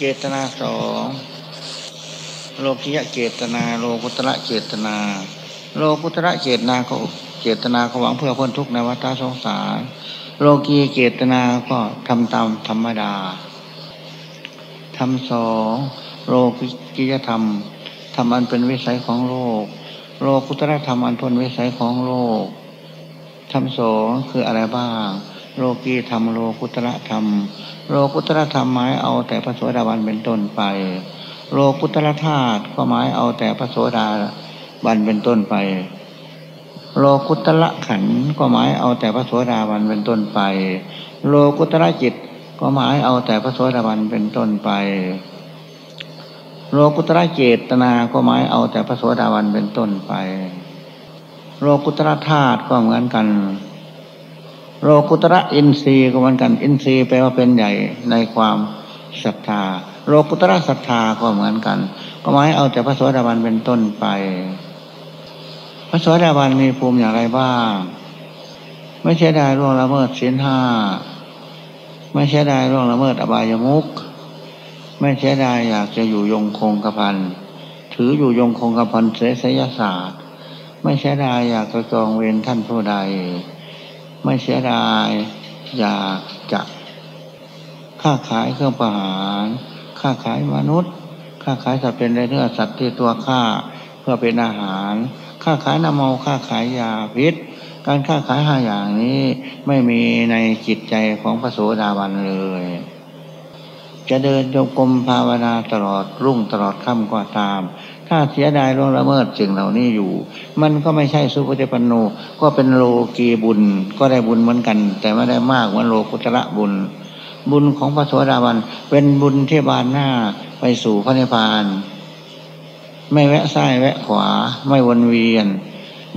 เจตนาสองโลกิยะเจตนา โลกุตระเจตนา โลกุตระเจตนาเขาเจตนาเขาหวังเพื่อพ้นทุกข์ในวัฏสงสาร โลกีเจตนาก็ทำตามธรรมดาทำสองโลกิยธรรมทำอันเป็นวิสัยของโลก โลกุตระธรรมอันพ้นวิสัยของโลกทำสองคืออะไรบ้าง โลกีธรรมโลกุตระธรรม โลกุตระธรรมหมายเอาแต่พระโสดาบันเป็นต้นไป โลกุตระธาตุก็หมายเอาแต่พระโสดาบันเป็นต้นไป โลกุตระขันก็หมายเอาแต่พระโสดาบันเป็นต้นไป โลกุตระจิตก็หมายเอาแต่พระโสดาบันเป็นต้นไป โลกุตระเจตนาก็หมายเอาแต่พระโสดาบันเป็นต้นไป โลกุตระธาตุก็เหมือนกัน โลกุตระอินทรีย์ก็เหมือนกัน อินทรีย์แปลว่าเป็นใหญ่ในความศรัทธา โลกุตระศรัทธาก็เหมือนกัน ก็หมายเอาแต่พระโสดาบันเป็นต้นไป พระโสดาบันมีภูมิอย่างไรบ้าง ไม่ใช่ได้ร่วงละเมิดศีลห้าไม่ใช่ได้ร่วงละเมิดอบายมุขไม่ใช่ได้อยากจะอยู่ยงคงกระพันถืออยู่ยงคงกระพันเสสยศาสตร์ ไม่ใช่ได้อยากจะจองเวรท่านผู้ใด ไม่เสียดาย อยากจะค้าขายเครื่องประหารค้าขายมนุษย์ค้าขายสัตว์เป็นเนื้อสัตว์ที่ตัวฆ่าเพื่อเป็นอาหารค้าขายน้ำเมาค้าขายยาพิษ การค้าขายห้าอย่างนี้ไม่มีในจิตใจของพระโสดาบันเลย จะเดินโยกรมภาวนาตลอดรุ่งตลอดค่ำก็ตาม ถ้าเสียดายล่วงละเมิดสิ่งเหล่านี้อยู่ มันก็ไม่ใช่สุปฏิปันโน ก็เป็นโลกีบุญก็ได้บุญเหมือนกัน แต่ไม่ได้มากเหมือนโลกุตระบุญ บุญของพระโสดาบันเป็นบุญที่บานหน้าไปสู่พระนิพพาน ไม่แวะซ้ายแวะขวาไม่วนเวียน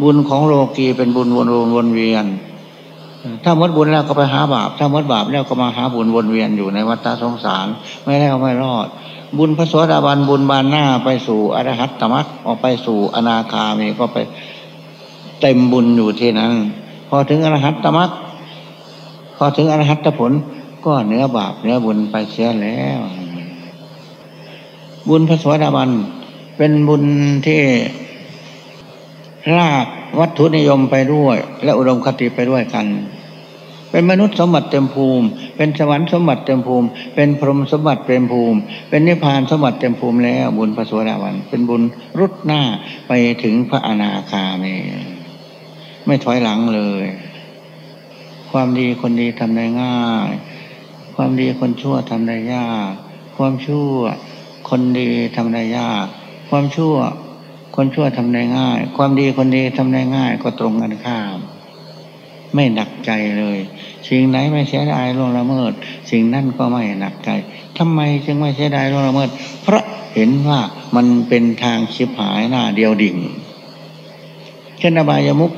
บุญของโลกีเป็นบุญวนวนวนเวียน ถ้าหมดบุญแล้วก็ไปหาบาป ถ้าหมดบาปแล้วก็มาหาบุญวนเวียนอยู่ในวัฏสงสาร ไม่ได้ก็ไม่รอด บุญพระโสดาบันบุญบานหน้าไปสู่อรหัตตมรรคออกไปสู่อนาคามีก็ไปเต็มบุญอยู่ที่นั้น พอถึงอรหัตตมรรคพอถึงอรหัตผล ก็เนื้อบาปเนื้อบุญไปเสียแล้ว บุญพระโสดาบันเป็นบุญที่ลากวัตถุนิยมไปด้วย และอุดมคติไปด้วยกัน เป็นมนุษย์สมบัติเต็มภูมิ เป็นสวรรค์สมบัติเต็มภูมิ เป็นพรหมสมบัติเต็มภูมิ เป็นนิพพานสมบัติเต็มภูมิแล้ว บุญพระโสดาบัน เป็นบุญรุดหน้าไปถึงพระอนาคามีไม่ถอยหลังเลย ความดีคนดีทำได้ง่าย ความดีคนชั่วทำได้ยาก ความชั่วคนดีทำได้ยาก ความชั่ว คนชั่วทำได้ง่าย ความดีคนดีทำได้ง่ายก็ตรงกันข้าม ไม่หนักใจเลย สิ่งไหนไม่เสียดายล่วงละเมิด สิ่งนั้นก็ไม่หนักใจทำไมจึงไม่เสียดายล่วงละเมิด เพราะเห็นว่ามันเป็นทางชิบหายหน้าเดียวดิ่งเช่นอบายมุข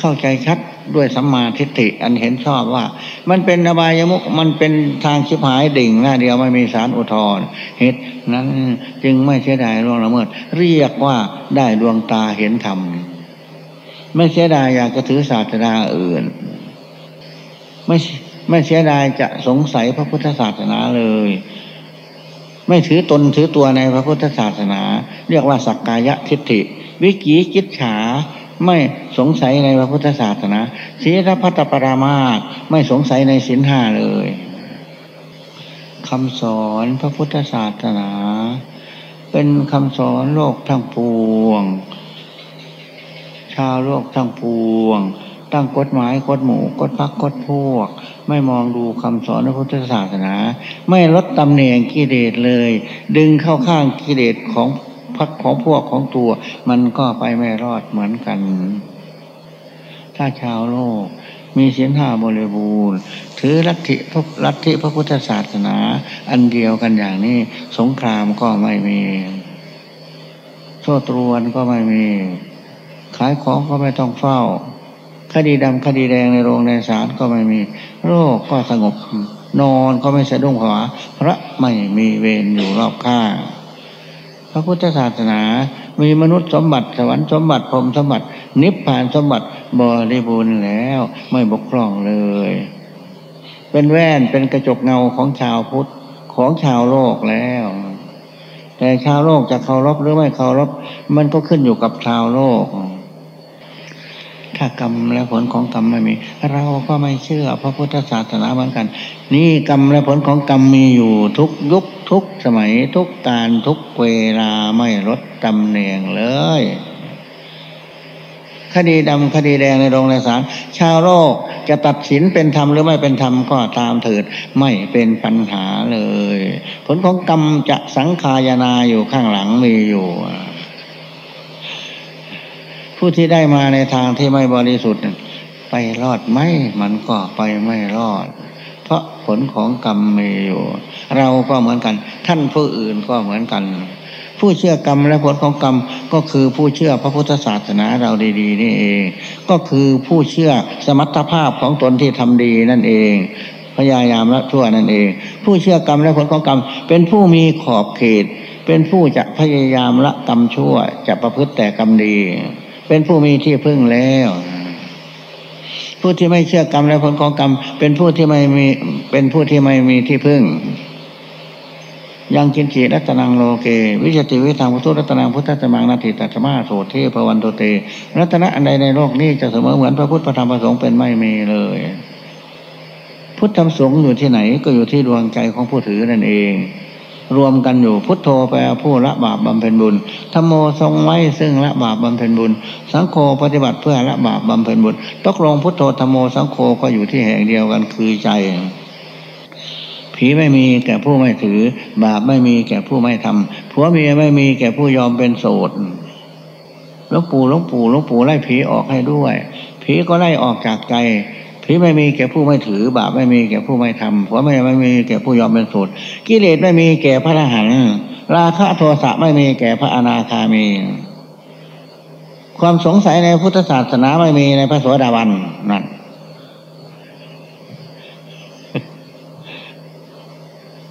เข้าใจชัดด้วยสัมมาทิฏฐิอันเห็นชอบว่า มันเป็นอบายมุขมันเป็นทางชิบหายดิ่งหน้าเดียวไม่มีสารอุทธรเหตุนั้นจึงไม่เสียดายล่วงละเมิด เรียกว่าได้ดวงตาเห็นธรรม ไม่เสียดายอยากจะถือศาสนาอื่น ไม่ไม่เสียดายจะสงสัยพระพุทธศาสนาเลย ไม่ถือตนถือตัวในพระพุทธศาสนา เรียกว่าสักกายทิฏฐิ วิกิจิตฉาไม่สงสัยในพระพุทธศาสนาศีลพัตปรามาสไม่สงสัยในศีลห้าเลยคำสอนพระพุทธศาสนา เป็นคำสอนโลกทั้งปวง ชาวโลกทั้งปวง ตั้งกฎหมายกฎหมู่กฎพักกฎพวก ไม่มองดูคำสอนพระพุทธศาสนา ไม่ลดตำแหน่งกิเลสเลย ดึงเข้าข้างกิเลสของพักของพวกของตัว มันก็ไปไม่รอดเหมือนกัน ถ้าชาวโลกมีศีลห้าบริบูรณ์ ถือลัทธิพระลัทธิพระพุทธศาสนา อันเดียวกันอย่างนี้ สงครามก็ไม่มี โทษตรวนก็ไม่มีายของก็ไม่ต้องเฝ้า คดีดำคดีแดงในโรงในศาลก็ไม่มี โรคก็สงบ นอนก็ไม่สะดุ้งผวาพระไม่มีเวรอยู่รอบข้างพระพุทธศาสนา มีมนุษย์สมบัติสวรรค์สมบัติพรมสมบัติ นิพพานสมบัติบริบูรณ์แล้วไม่บกพร่องเลย เป็นแว่นเป็นกระจกเงาของชาวพุทธของชาวโลกแล้ว แต่ชาวโลกจะเคารพหรือไม่เคารพมันก็ขึ้นอยู่กับชาวโลก ถ้ากรรมและผลของกรรมไม่มี เราก็ไม่เชื่อพระพุทธศาสนาเหมือนกัน นี่กรรมและผลของกรรมมีอยู่ทุกยุคทุกสมัยทุกการทุกเวลาไม่ลดตำแหน่งเลย คดีดำคดีแดงในโรงในศาลชาวโลกจะตัดสินเป็นธรรมหรือไม่เป็นธรรมก็ตามเถิดไม่เป็นปัญหาเลย ผลของกรรมจะสังขายนาอยู่ข้างหลังมีอยู่ ผู้ที่ได้มาในทางที่ไม่บริสุทธิ์ไปรอดไหมมันก็ไปไม่รอด เพราะผลของกรรมมีอยู่ เราก็เหมือนกัน ท่านผู้อื่นก็เหมือนกัน ผู้เชื่อกรรมและผลของกรรมก็คือผู้เชื่อพระพุทธศาสนาเราดี ๆ นี่เอง ก็คือผู้เชื่อสมรรถภาพของตนที่ทำดีนั่นเองพยายามละทั่วนั่นเอง ผู้เชื่อกรรมและผลของกรรม เป็นผู้มีขอบเขต เป็นผู้จะพยายามละกรรมชั่วจะประพฤติแต่กรรมดี เป็นผู้มีที่พึ่งแล้ว ผู้ที่ไม่เชื่อกรรมและผลของกรรม เป็นผู้ที่ไม่มีเป็นผู้ที่ไม่มีที่พึ่ง ยังกินจีรัตนังโลเก วิจติวิธางพุทธรัตนังพุทธตมังนาทิตัตมาโสเทพวันโตเต รัตนะอันใดในโลกนี้จะเสมอเหมือนพระพุทธพระธรรมพระสงฆ์เป็นไม่มีเลย พุทธธรรมสงฆ์อยู่ที่ไหนก็อยู่ที่ดวงใจของผู้ถือนั่นเอง รวมกันอยู่พุทโธแปลผู้ละบาปบำเพ็ญบุญธรรมโมทรงไว้ซึ่งละบาปบำเพ็ญบุญ สังโฆปฏิบัติเพื่อละบาปบำเพ็ญบุญตกลงพุทโธธรรมโมสังโฆก็อยู่ที่แห่งเดียวกันคือใจผีไม่มีแก่ผู้ไม่ถือ บาปไม่มีแก่ผู้ไม่ทำผัวเมียไม่มีแก่ผู้ยอมเป็นโสดหลวงปู่หลวงปู่หลวงปู่ไล่ผีออกให้ด้วย ผีก็ไล่ออกจากใจ ผีไม่มีแก่ผู้ไม่ถือ บาปไม่มีแก่ผู้ไม่ทำผัวเมียไม่มีแก่ผู้ยอมเป็นโสดกิเลสไม่มีแก่พระอรหันต์ราคะโทสะไม่มีแก่พระอนาคามี ความสงสัยในพุทธศาสนาไม่มีในพระโสดาบันนั่น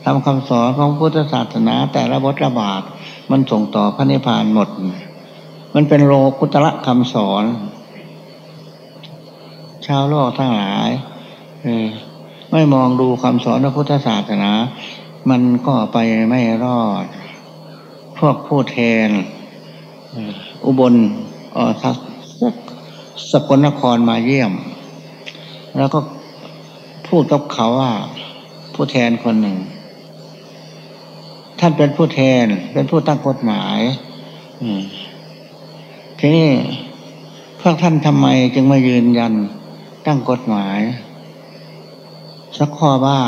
ทำคำสอนของพุทธศาสนาแต่ละบทระบาดมันส่งต่อพระนิพพานหมด มันเป็นโลกุตระคำสอน ชาวโลกทั้งหลายไม่มองดูคำสอนพระพุทธศาสนา มันก็ไปไม่รอด พวกผู้แทนอุบลอทัสกลนครมาเยี่ยม แล้วก็พูดกับเขาว่า ผู้แทนคนหนึ่ง ท่านเป็นผู้แทน เป็นผู้ตั้งกฎหมายทีนี้พวกท่านทำไมจึงมายืนยัน ตั้งกฎหมาย สักข้อว่า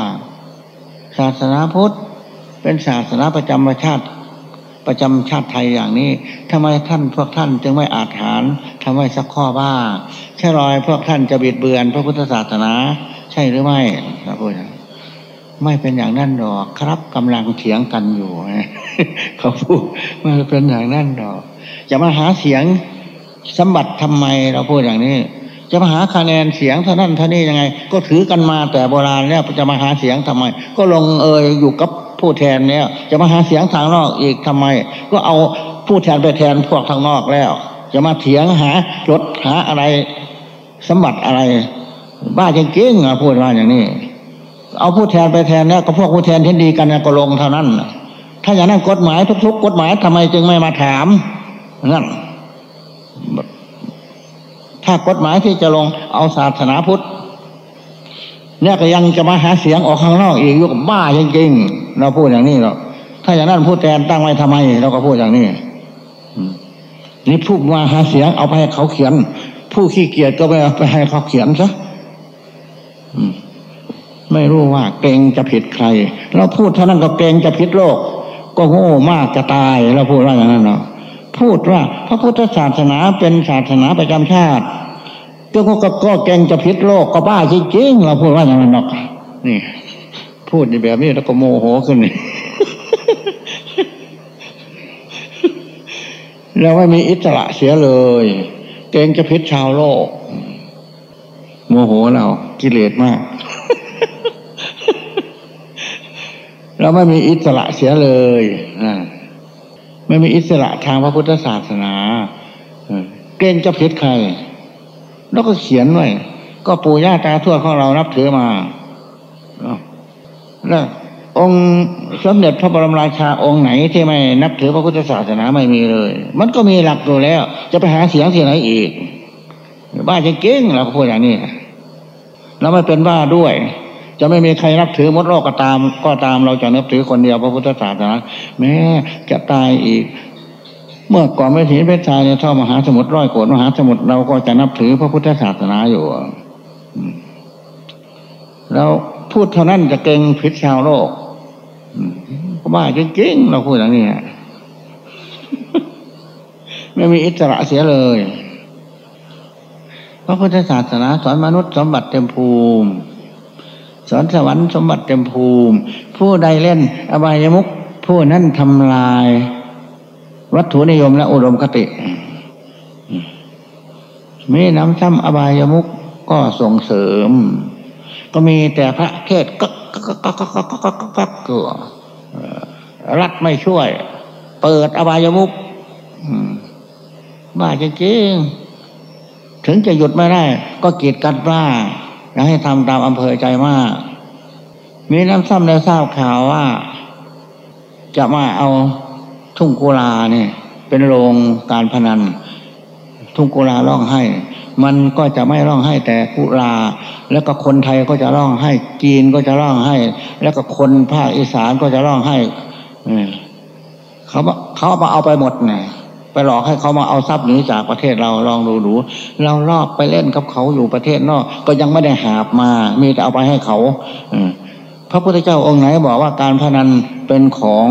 ศาสนาพุทธ เป็นศาสนาประจำชาติ ประจำชาติไทยอย่างนี้ทำไมท่านพวกท่านจึงไม่อาถรรทำไมสักข้อว่าใช่รอยพวกท่านจะบิดเบือน พระพุทธศาสนา ใช่หรือไม่พระพุทธไม่เป็นอย่างนั้นดอกครับกำลังเถียงกันอยู่เขาพูดไม่เป็นอย่างนั้นดอกจะมาหาเสียงสมบัติทำไมเราพูดอย่างนี้ จะมาหาคะแนนเสียงเท่านั้นเท่านี้ยังไง ก็ถือกันมาแต่โบราณเนี่ยจะมาหาเสียงทำไม ก็ลงเอยอยู่กับผู้แทนเนี่ย จะมาหาเสียงทางนอกอีกทำไม ก็เอาผู้แทนไปแทนพวกทางนอกแล้ว จะมาเถียงหารถหาอะไรสมบัติอะไร บ้าจริงๆอะพูดว่าอย่างนี้ เอาผู้แทนไปแทนเนี่ยก็พวกผู้แทนที่ดีกันก็ลงเท่านั้นถ้าอย่างนั้นกฎหมายทุกๆกฎหมายทำไมจึงไม่มาถามนั่น ถ้ากฎหมายที่จะลงเอาศาสนาพุทธเนี่ยก็ยังจะมาหาเสียงออกข้างนอกอีกยุคบ้าจริงๆเราพูดอย่างนี้หรอกถ้าอย่างนั้นผู้แทนตั้งไว้ทำไม เราก็พูดอย่างนี้นี่ผู้มาหาเสียงเอาไปให้เขาเขียน ผู้ขี้เกียจก็ไปไปให้เขาเขียนซะไม่รู้ว่าเกรงจะผิดใคร เราพูดเท่านั้นก็เกรงจะผิดโลก ก็โง่มากจะตายเราพูดว่าอย่างนั้นเนาะ พูดว่าพระพุทธศาสนาเป็นศาสนาประจำชาติก็ก็ก็เกงจะผิดโลกก็บ้าจริงๆเราพูดว่าอย่างนั้นเนาะนี่ พูดในแบบนี้แล้วก็โมโหขึ้นนี่เราไม่มีอิสระเสียเลย เกงจะพิษชาวโลก โมโหเรากิเลสมาก เราไม่มีอิสระเสียเลยนะ ไม่มีอิสระทางพระพุทธศาสนาเกณฑ์จะผิดใคร แล้วก็เขียนไว้ก็ปู่ย่าตาทวดของเรานับถือมาแล้วองค์สมเด็จพระบรมราชาองค์ไหนที่ไม่นับถือพระพุทธศาสนาไม่มีเลย มันก็มีหลักอยู่แล้ว จะไปหาเสียงที่ไหนอีก บ้าจริงเราพูดอย่างนี้เราไม่เป็นบ้าด้วย จะไม่มีใครนับถือมดโลกก็ตาม ก็ตามเราจะนับถือคนเดียวพระพุทธศาสนาแม้จะตายอีก เมื่อก่อนไม่ถีเพชรชายในท่อมหาสมุทรร้อยโกดมหาสมุทรเราก็จะนับถือพระพุทธศาสนาอยู่เราพูดเท่านั้นจะเก่งพิษชาวโลกก็บ้าจริงๆเราพูดอย่างนี้ไม่มีอิสระเสียเลยพระพุทธศาสนาสอนมนุษย์สมบัติเต็มภูมิ สอนสวรรค์สมบัติเต็มภูมิ ผู้ใดเล่นอบายมุขผู้นั้นทำลาย วัตถุนิยมและอุดมคติมีน้ำซ้ำอบายมุขก็ส่งเสริม ก็มีแต่พระเทศก็ก็ก็ก็ก็ก็ก็ก็รัฐไม่ช่วย เปิดอบายมุขบ้าจริงๆถึงจะหยุดไม่ได้ ก็กีดกันบ้า อยากให้ทำตามอำเภอใจมาก มีน้ำซ้ำได้ทราบข่าวว่า จะมาเอาทุ่งกุลาเนี่ย เป็นโรงการพนัน ทุ่งกุลาร้องไห้ มันก็จะไม่ร้องไห้แต่กุลา แล้วก็คนไทยก็จะร้องไห้ จีนก็จะร้องไห้ แล้วก็คนภาคอีสานก็จะร้องไห้เขาเขาเอาไปหมดไง ไปหลอกให้เขามาเอาทรัพย์หนีจากประเทศเราลองดูดูเราลอบไปเล่นกับเขาอยู่ประเทศนอก ก็ยังไม่ได้หาบมา มีแต่เอาไปให้เขาพระพุทธเจ้าองค์ไหนบอกว่าการพนันเป็นของ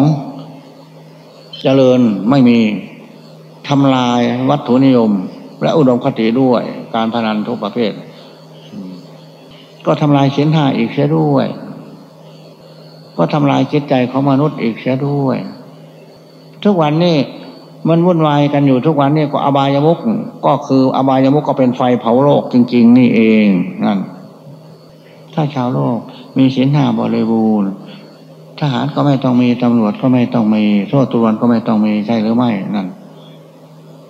เจริญไม่มีทำลายวัตถุนิยม และอุดมคติด้วยการพนันทุกประเภท ก็ทำลายเสินห้าอีกเสียด้วย ก็ทำลายจิตใจของมนุษย์อีกเสียด้วย ทุกวันนี้ มันวุ่นวายกันอยู่ทุกวันนี่ก็อบายมุกก็คืออบายมุกก็เป็นไฟเผาโลกจริง ๆ นี่เองนั่นถ้าชาวโลกมีศีลห้าบริบูรณ์ทหารก็ไม่ต้องมีตำรวจก็ไม่ต้องมีโทษตุรนก็ไม่ต้องมีใช่หรือไม่นั่น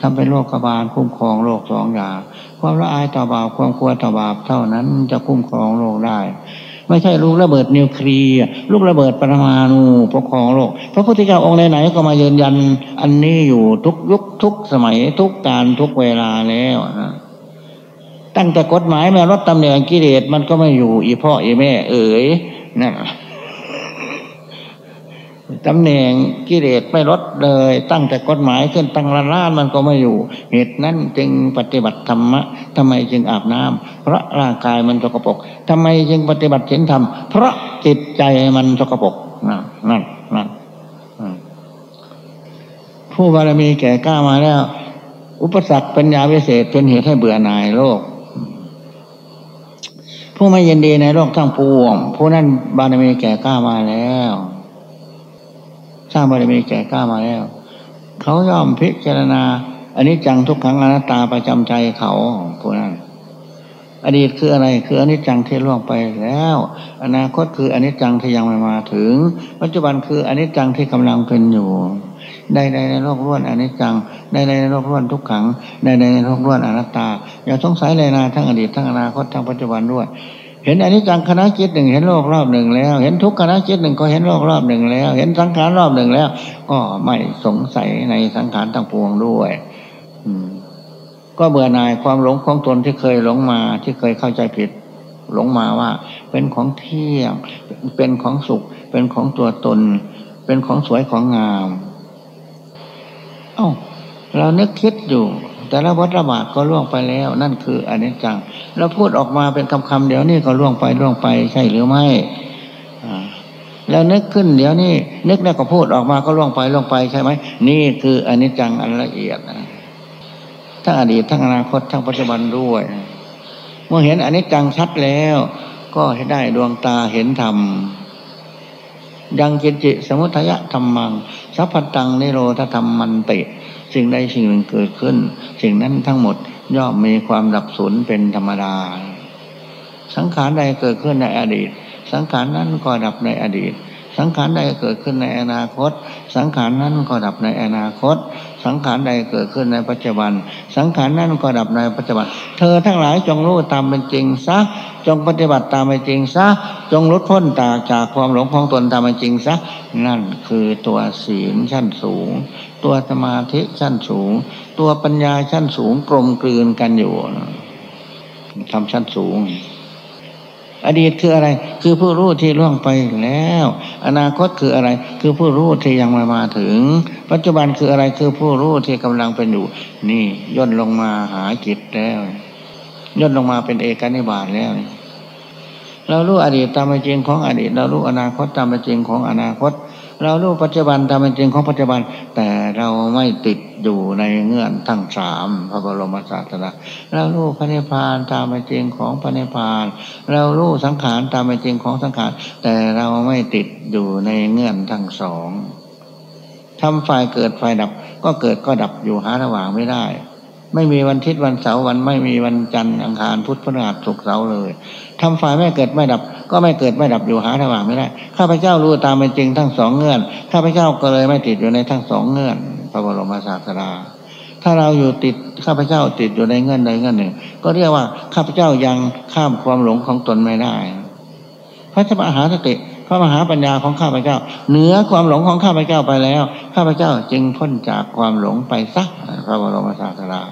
ทำเป็นโลกบาลคุ้มครองโลกสองอย่างความละอายต่อบาปความกลัวต่อบาปเท่านั้นจะคุ้มครองโลกได้ ไม่ใช่ลูกระเบิดนิวเคลียร์ลูกระเบิดปรมาณูปกครองโลกพระพุทธเจ้าองค์ไหนๆก็มายืนยัน อันนี้อยู่ทุกยุคทุกสมัยทุกการทุกเวลาแล้วนะตั้งแต่กฎหมายแม่ลดตำแหน่งกิเลสมันก็ไม่อยู่อีพ่ออีแม่ เอ๋ยนั่น ตำแหน่งกิเลสไม่ลดเลย ตั้งแต่กฎหมายขึ้นตั้งละล้านมันก็ไม่อยู่ เหตุนั้นจึงปฏิบัติธรรมะทำไมจึงอาบน้ำเพราะร่างกายมันสกปรกทำไมจึงปฏิบัติศีลธรรม เพราะจิตใจมันสกปรกนั่นนั่นนั่นผู้บารมีแก่กล้ามาแล้ว อุปสรรคปัญญาวิเศษเป็นเหตุให้เบื่อหน่ายโลก ผู้ไม่ยินดีในโลกทั้งปวงผู้นั้นบารมีแก่กล้ามาแล้ว สร้างบารมีแก่กล้ามาแล้ว เขาย่อมพิจารณาอันนี้จังทุกครั้งอนัตตาประจำใจเขาพวกนั้นอดีตคืออะไรคืออนิจจังที่ล่วงไปแล้ว อนาคตคืออนิจจังที่ยังไม่มาถึง ปัจจุบันคืออนิจจังที่กำลังเป็นอยู่ใดในในโลกล้วนอนิจจังใดในในโลกล้วนทุกขังใดในในโลกล้วนอนัตตาอย่าสงสัยเลยนะทั้งอดีตทั้งอนาคตทั้งปัจจุบันด้วย เห็นอันิจจังคณะจิตหนึ่งเห็นโลกรอบหนึ่งแล้ว เห็นทุกคณะจิตหนึ่งก็เห็นโลกรอบหนึ่งแล้ว เห็นสังขารรอบหนึ่งแล้ว ก็ไม่สงสัยในสังขารทั้งปวงด้วย อืม ก็เบื่อหน่ายความหลงของตนที่เคยหลงมาที่เคยเข้าใจผิด หลงมาว่า เป็นของเที่ยงเป็นของสุข เป็นของตัวตน เป็นของสวยของงาม เอ้า เรานึกคิดอยู่ แต่ละวัฏระบาดก็ล่วงไปแล้ว นั่นคืออนิจจังเราพูดออกมาเป็นคำคำเดี๋ยวนี้ก็ล่วงไปล่วงไปใช่หรือไม่แล้วนึกขึ้นเดี๋ยวนี้นึกแล้วก็พูดออกมาก็ล่วงไปล่วงไปใช่ไหมนี่คืออนิจจังอันละเอียดนะทั้งอดีตทั้งอนาคตทั้งปัจจุบันด้วยเมื่อเห็นอนิจจังชัดแล้ว ก็ให้ได้ดวงตาเห็นธรรมยังกิจิสมุทัยธรรมัง สัพพตังนิโรธธรรมมันติ สิ่งใดสิ่งหนึ่งเกิดขึ้น สิ่งนั้นทั้งหมดย่อมมีความดับสูญเป็นธรรมดา สังขารใดเกิดขึ้นในอดีต สังขารนั้นก็ดับในอดีต สังขารใดเกิดขึ้นในอนาคต สังขารนั้นก็ดับในอนาคต สังขารใดเกิดขึ้นในปัจจุบัน สังขารนั้นก็ดับในปัจจุบัน เธอทั้งหลายจงรู้ตามเป็นจริงซะจงปฏิบัติตามเป็นจริงซะจงลดพ้นจากจากความหลงของตนตามเป็นจริงซะนั่นคือตัวศีลชั้นสูง ตัวสมาธิชั้นสูง ตัวปัญญาชั้นสูงกลมกลืนกันอยู่ทำชั้นสูง อดีตคืออะไร คือผู้รู้ที่ล่วงไปแล้ว อนาคตคืออะไร คือผู้รู้ที่ยังไม่มาถึง ปัจจุบันคืออะไรคือผู้รู้ที่กำลังเป็นอยู่ นี่ย่นลงมาหาจิตแล้วย่นลงมาเป็นเอกนิบาตแล้วเรารู้อดีตตามเป็นจริงของอดีต เรารู้อนาคตตามเป็นจริงของอนาคต เรารู้ปัจจุบันตามเป็นจริงของปัจจุบัน แต่เราไม่ติดอยู่ในเงื่อนทั้งสามพระบรมศาสดาเรารู้พระนิพพานตามเป็นจริงของพระนิพพาน เรารู้สังขารตามเป็นจริงของสังขาร แต่เราไม่ติดอยู่ในเงื่อนทั้งสองทำฝ่ายเกิดฝ่ายดับ ก็เกิดก็ดับอยู่หาระหว่างไม่ได้ ไม่มีวันทิศวันเสาร์วันไม่มีวันจันทร์อังคารพุธพฤหัสศุกร์เสาร์เลยทำฝ่ายไม่เกิดไม่ดับ ก็ไม่เกิดไม่ดับอยู่หาระหว่างไม่ได้ ข้าพเจ้ารู้ตามเป็นจริงทั้งสองเงื่อน ข้าพเจ้าก็เลยไม่ติดอยู่ในทั้งสองเงื่อน พระบรมศาสดา ถ้าเราอยู่ติดข้าพเจ้าติดอยู่ในเงื่อนใดเงื่อนหนึ่ง ก็เรียกว่าข้าพเจ้ายังข้ามความหลงของตนไม่ได้ พระมหาสติพระมหาปัญญาของข้าพเจ้า เหนือความหลงของข้าพเจ้าไปแล้ว ข้าพเจ้าจึงพ้นจากความหลงไปสักพระบรมศาสดา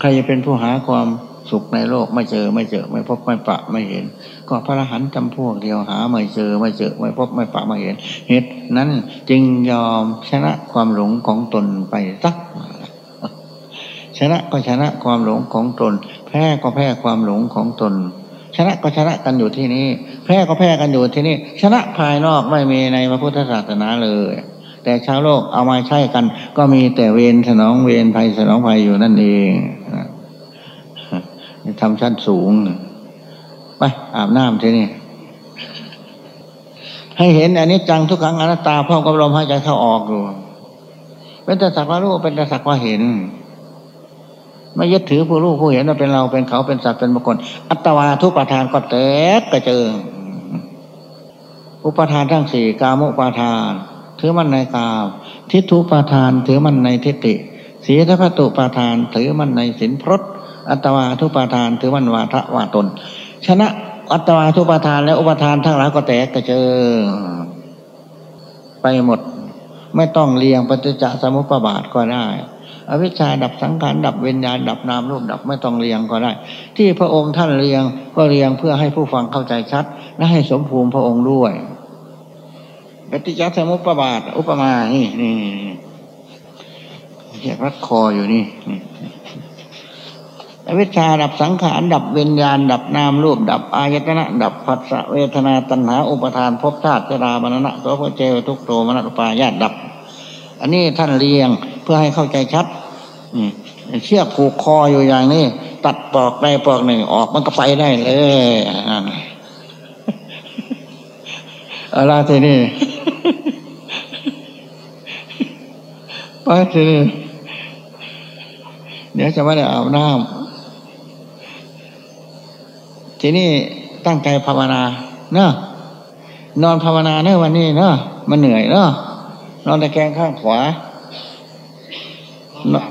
ใครจะเป็นผู้หาความ สุขในโลกไม่เจอไม่เจอ ไม่พบไม่ปะไม่เห็น ก็พระอรหันต์จำพวกเดียวหาไม่เจอไม่เจอ ไม่พบไม่ปะไม่เห็นเหตุนั้นจึงยอมชนะความหลงของตนไปสักชนะก็ชนะความหลงของตน แพ้ก็แพ้ความหลงของตน ชนะก็ชนะกันอยู่ที่นี้แพ้ก็แพ้กันอยู่ที่นี่ชนะภายนอกไม่มีในพระพุทธศาสนาเลยแต่ชาวโลกเอามาใช้กัน ก็มีแต่เวรสนองเวรภัยสนองภัยอยู่นั่นเอง ทำชั้นสูงไปอาบน้ำทีนี่ให้เห็นอันนี้จังทุกครั้งอนัตตาพร้อมกับลมหายใจเข้าออกอยู่เป็นแต่สักว่ารู้เป็นแต่สักว่าเห็น ไม่ยึดถือผู้รู้ผู้เห็นว่าเป็นเราเป็นเขาเป็นสัตว์เป็นบุคคลอัตวาทุกประธานก็แตกกระเจิงอุปทานทั้งสี่กามุปาทาน ถือมันในกามทิฏฐุปาทาน ถือมันในทิฏฐิสีทัพตุปาทาน ถือมันในสินพรต อัตวาทุปาทานถือมันวาทะวาตน ชนะอัตวาทุปาทานและอุปทานทั้งหลายก็แตกกระเจิงไปหมด ไม่ต้องเรียงปฏิจจสมุปบาทก็ได้ อวิชชาดับสังขารดับวิญญาณดับนามรูปดับไม่ต้องเรียงก็ได้ ที่พระองค์ท่านเรียงก็เรียงเพื่อให้ผู้ฟังเข้าใจชัด และให้สมภูมิพระองค์ด้วยปฏิจจสมุปบาท อุปมานี่นี่เรียกรัดคออยู่นี่นี่ อวิชชาดับสังขารดับวิญญาณ ดับนามรูป ดับอายตนะ ดับผัสสะเวทนาตัณหาอุปทานภพชาติชราบรรณะโสภเจวทุกโตมนัตปายาตดับ อันนี้ท่านเรียงเพื่อให้เข้าใจชัดเชือกผูกคออยู่อย่างนี้ ตัดปอกได้ปอกหนึ่งออกมันก็ไปได้เลยอะไรทีนี้ไปทีนี้เดี๋ยวจะไม่ได้อาบน้ำ ทีนี้ตั้งใจภาวนาเนอะนอนภาวนาเนอะวันนี้เนอะมันเหนื่อยเนอะนอนตะแคงข้างขวาเนอะ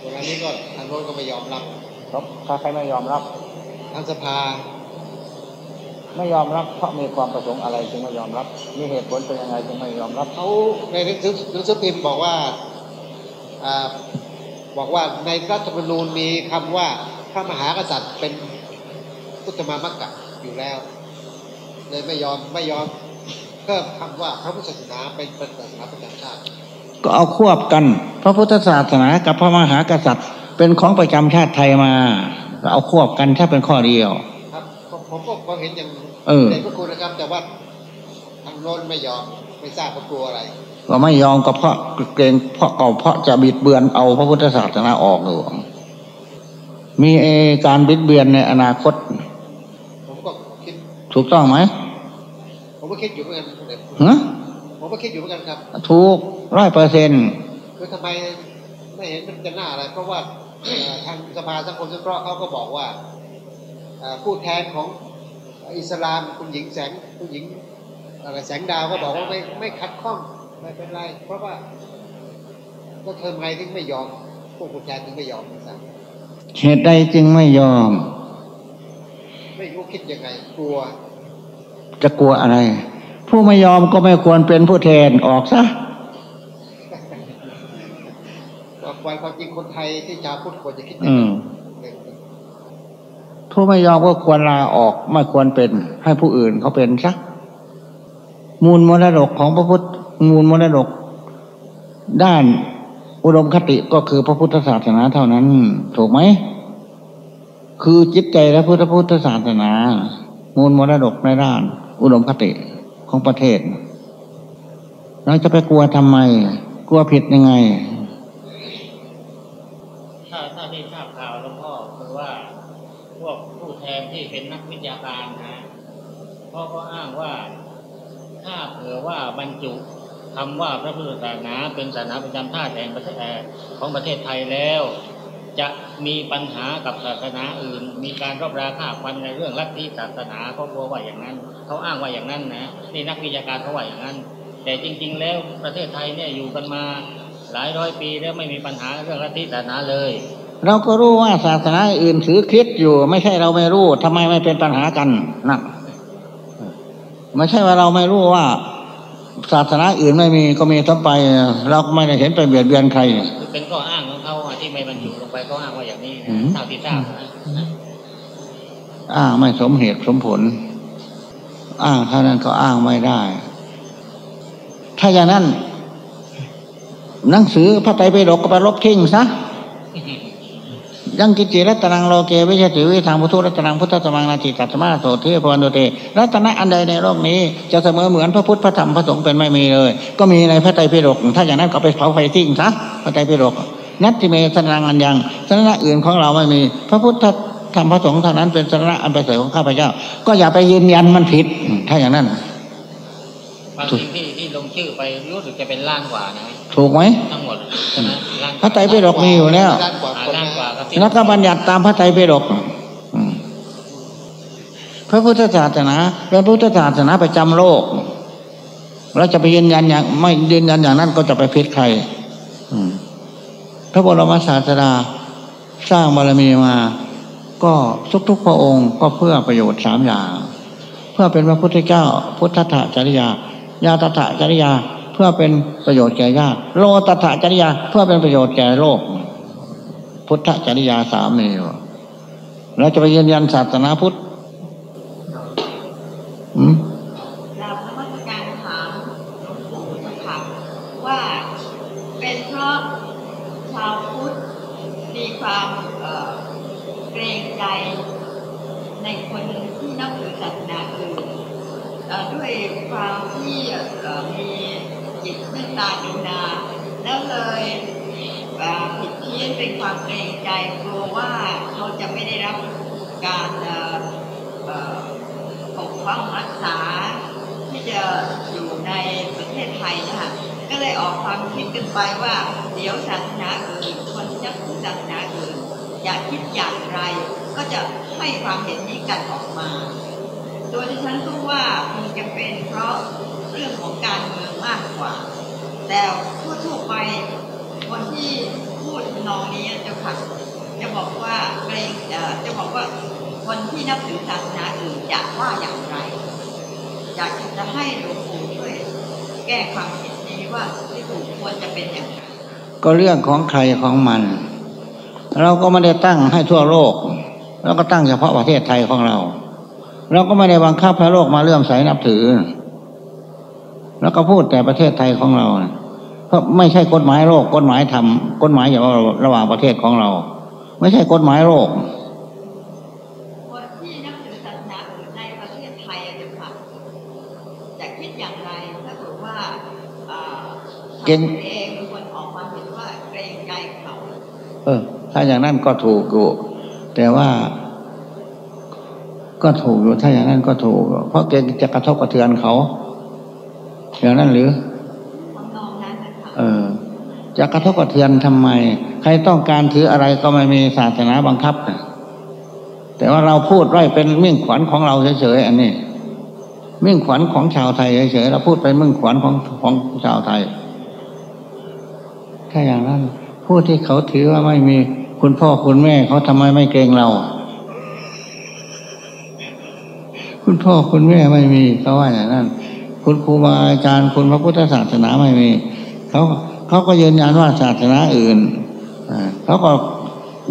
เวลานี้ก็ทางโน้นก็ไม่ยอมรับครับถ้าใครไม่ยอมรับทางสภา ไม่ยอมรับเพราะมีความประสงค์อะไรจึงไม่ยอมรับ มีเหตุผลเป็นยังไงจึงไม่ยอมรับเขาในหนังสือหนังสือพิมพ์บอกว่าอ่าบอกว่าในรัฐธรรมนูญมีคำว่า พระมหากษัตริย์เป็นพุทธมามกะอยู่แล้ว เลยไม่ยอมไม่ยอมเพิ่มคำว่าพระพุทธศาสนาเป็นเป็นศาสนาประจำชาติ ก็เอาควบกัน พระพุทธศาสนากับพระมหากษัตริย์เป็นของประจำชาติไทยมาก็เอาควบกันถ้าเป็นข้อเดียว ครับผมผมก็ความเห็นอย่างเออในพระคุณนะครับ แต่ว่าทางโน้นไม่ยอมไม่ทราบว่ากลัวอะไรก็ไม่ยอมก็เพราะเกรงเพราะเก่าเพราะจะบิดเบือนเอาพระพุทธศาสนาออกอยู่มีเอการบิดเบือนในอนาคต ผมก็คิดถูกต้องไหมผมก็คิดอยู่เหมือนกันฮะผมก็คิดอยู่เหมือนกันครับ ถูกร้อยเปอร์เซ็นต์คือทำไมไม่เห็นมันจะน่าอะไรเพราะว่าเอ่อทางสภาสังคมสงเคราะห์เขาก็บอกว่าเอ่อผู้แทนของอิสลามคุณหญิงแสงคุณหญิงอะไรแสงดาวก็บอกว่าไม่ไม่ขัดข้องไม่เป็นไร เพราะว่าก็เธอไงถึงไม่ยอมพวกผู้ชายถึงไม่ยอมนะ เหตุใดจึงไม่ยอม ไม่รู้คิดยังไงกลัว จะกลัวอะไร ผู้ไม่ยอมก็ไม่ควรเป็นผู้แทนออกซะว่าความความจริงคนไทยที่ชาวพุทธควรจะคิดอย่างอืมนั้นผู้ไม่ยอมก็ควรลาออกไม่ควรเป็น ให้ผู้อื่นเขาเป็นซะมูลมรดกของพระพุทธมูลมรดกด้าน อุดมคติก็คือพระพุทธศาสนาเท่านั้น ถูกไหม คือจิตใจและพุทธพุทธศาสนา มูลมรดกในด้าน อุดมคติของประเทศ เราจะไปกลัวทำไม กลัวผิดยังไงถ้าถ้าที่ทราบข่าวหลวงพ่อคือว่า พวกผู้แทนที่เป็นนักวิชาการนะเขาก็อ้างว่า ถ้าเผื่อว่าบรรจุ คำว่าพระพุทธศาสนาเป็นศาสนาประจำชาติแห่งประเทศของประเทศไทยแล้ว จะมีปัญหากับศาสนาอื่น มีการรบราฆ่าฟันในเรื่องลัทธิศาสนาเขากลัวว่าอย่างนั้น เขาอ้างว่าอย่างนั้นนะนี่นักวิชาการเขาว่าอย่างนั้น แต่จริง ๆ แล้วประเทศไทยเนี่ยอยู่กันมาหลายร้อยปีแล้วไม่มีปัญหาเรื่องลัทธิศาสนาเลยเราก็รู้ว่าศาสนาอื่นถือคริดอยู่ ไม่ใช่เราไม่รู้ทำไมไม่เป็นปัญหากันนะไม่ใช่ว่าเราไม่รู้ว่า ศาสนาอื่นไม่มีก็มีทั้งไป เราก็ไม่ได้เห็นไปเบียดเบียนใครคือเป็นข้ออ้างของเขาอะที่ไม่บรรจุลงไปเขาอ้างว่าอย่างนี้อืนะมเท่าที่ทราบนะอ้างไม่สมเหตุสมผล อ้างเท่านั้นก็อ้างไม่ได้ ถ้าอย่างนั้น หนังสือพระไตรปิฎกก็ไปลบทิ้งซะ ยังกิจิรัตนังโลเกวิชติวิทางพุทธรัตนังพุทธสมังนาจิตัตมาโสเทพวันโตเตรัตนะอันใดในโลกนี้ จะเสมอเหมือนพระพุทธพระธรรมพระสงฆ์เป็นไม่มีเลย ก็มีในพระไตรปิฎกถ้าอย่างนั้นก็ไปเผาไฟทิ้งซะพระไตรปิฎกนัตติเมสนังอันยังสนะอื่นของเราไม่มี พระพุทธธรรมพระสงฆ์เท่านั้นเป็นสนะอันประเสริฐของข้าพเจ้า ก็อย่าไปยืนยันมันผิด ถ้าอย่างนั้นความจริงที่ที่ลงชื่อไปรู้สึกจะเป็นล้านกว่านะถูกไหมทั้งหมดใช่ไหมล้าน พระไตรปิฎกมีอยู่แล้วด้านกว่าอ่าคนล้านนะกว่าครับที่แล้วก็บัญญัติตามพระไตรปิฎกอืมพระพุทธศาสนาเป็นพุทธศาสนาประจำโลกเราจะไปยืนยันอย่างไม่ยืนยันอย่างนั้นก็จะไปพิษใครอืมพระบรมศาสดาสร้างบารมีมา ก็ทุกๆพระองค์ก็เพื่อประโยชน์สามอย่าง เพื่อเป็นพระพุทธเจ้า พุทธะจริยา ญาตถะจริยา เพื่อเป็นประโยชน์แก่ญาติโลตถะจริยา เพื่อเป็นประโยชน์แก่โลก พุทธจริยาสามนี่เราจะไปยืนยันศาสนาพุทธอืม กราบนมัสการถามหลวงปู่เจ้าค่ะว่าเป็นเพราะชาวพุทธมีความเอ่อเกรงใจในคนที่นับถือศาสนาอื่นเอ่อด้วยความที่เอ่อมีจิ ตากรุณาแล้วเลยผิดเพี้ยนเป็นความเกรงใจกลัวว่าเขาจะไม่ได้รับการปกป้องรักษาที่จะอยู่ในประเทศไทยนะคะก็เลยออกความคิดกันไปว่า เดี๋ยวศาสนาอื่นคนที่นับถือศาสนาอื่นอยากคิดอย่างไร ก็จะให้ความเห็นนี้กันออกมาตัวที่ฉันรู้ว่าคงจะเป็นเพราะเรื่องของการเมืองมากกว่า แต่ทั่วไปคนที่พูดนองนี้เจ้าค่ะจะบอกว่าเกรงจะบอกว่าคนที่นับถือศาสนาอื่นจะว่าอย่างไรอยากจะให้หลวงปู่ช่วยแก้ความคิดนี้ว่าที่ถูกควรจะเป็นอย่างไรก็เรื่องของใครของมัน เราก็ไม่ได้ตั้งให้ทั่วโลกแล้วก็ตั้งเฉพาะประเทศไทยของเรา เราก็ไม่ได้บังคับให้โลกมาเลื่อมใสนับถือ แล้วก็พูดแต่ประเทศไทยของเรานะเพราะไม่ใช่กฎหมายโลกกฎหมายธรรมกฎหมายอย่างว่าระหว่างประเทศของเรา ไม่ใช่กฎหมายโลกคนที่นับถือศาสนาอื่นในประเทศไทยอะเจ้าค่ะจะคิดอย่างไรถ้าเกิดว่าอ่าเก่งทางเองเป็นคนออกมาเห็นว่าเกรงใจเขา เออ ถ้าอย่างนั้นก็ถูกอยู่แต่ว่า ก็ถูกอยู่ถ้าอย่างนั้นก็ถูก เพราะเกรงจะกระทบกระเทือนเขา อย่างนั้นหรือทำนองนั้นนะคะเออจะกระทบกระเทือนทำไม ใครต้องการถืออะไรก็ไม่มีศาสนาบังคับนะแต่ว่าเราพูดไว้เป็นมิ่งขวัญของเราเฉยๆอันนี้ มิ่งขวัญของชาวไทยเฉยๆเราพูดเป็นมิ่งขวัญของของชาวไทยถ้าอย่างนั้นผู้ที่เขาถือว่าไม่มีคุณพ่อคุณแม่เขาทำไมไม่เกรงเรา คุณพ่อคุณแม่ไม่มีเขาว่าอย่างนั้น คุณครูบาอาจารย์คุณพระพุทธศาสนาไม่มีเขาเขาก็ยืนยันว่าศาสนาอื่นอ่าเขาก็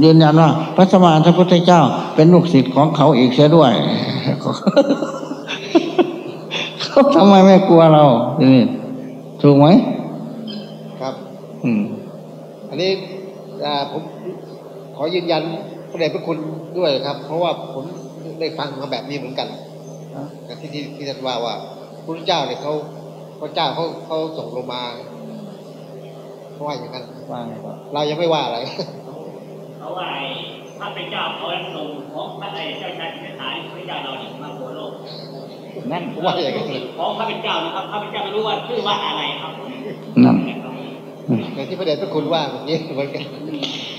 ยืนยันว่า พระสมานพระพุทธเจ้า เป็นลูกศิษย์ของเขาอีกเสียด้วยเขาทำไมไม่กลัวเราทีนี่ถูกไหมครับ อืม อันนี้อ่าผมขอยืนยันพระเดชพระคุณด้วยครับ เพราะว่าผมได้ฟังมาแบบนี้เหมือนกันกับที่ที่ที่ท่านว่าว่า พระพุทธเจ้าเนี่ยเขาพระเจ้าเขาเขาส่งลงมาเพราะว่าอย่างนั้นว่าไงครับเรายังไม่ว่าอะไรเพราะว่าไอ้พระเป็นเจ้าเขาส่งของพระไอ้เจ้าชายสิทธัตถะนี่พระเจ้าเราเนี่ยมาหัวโลกนั่นผมว่าอย่างนั้นเลยของพระเป็นเจ้านะครับพระเป็นเจ้าไม่รู้ว่าชื่อว่าอะไรครับนั่นอย่างที่พระเดชพระคุณว่าแบบนี้เหมือนกัน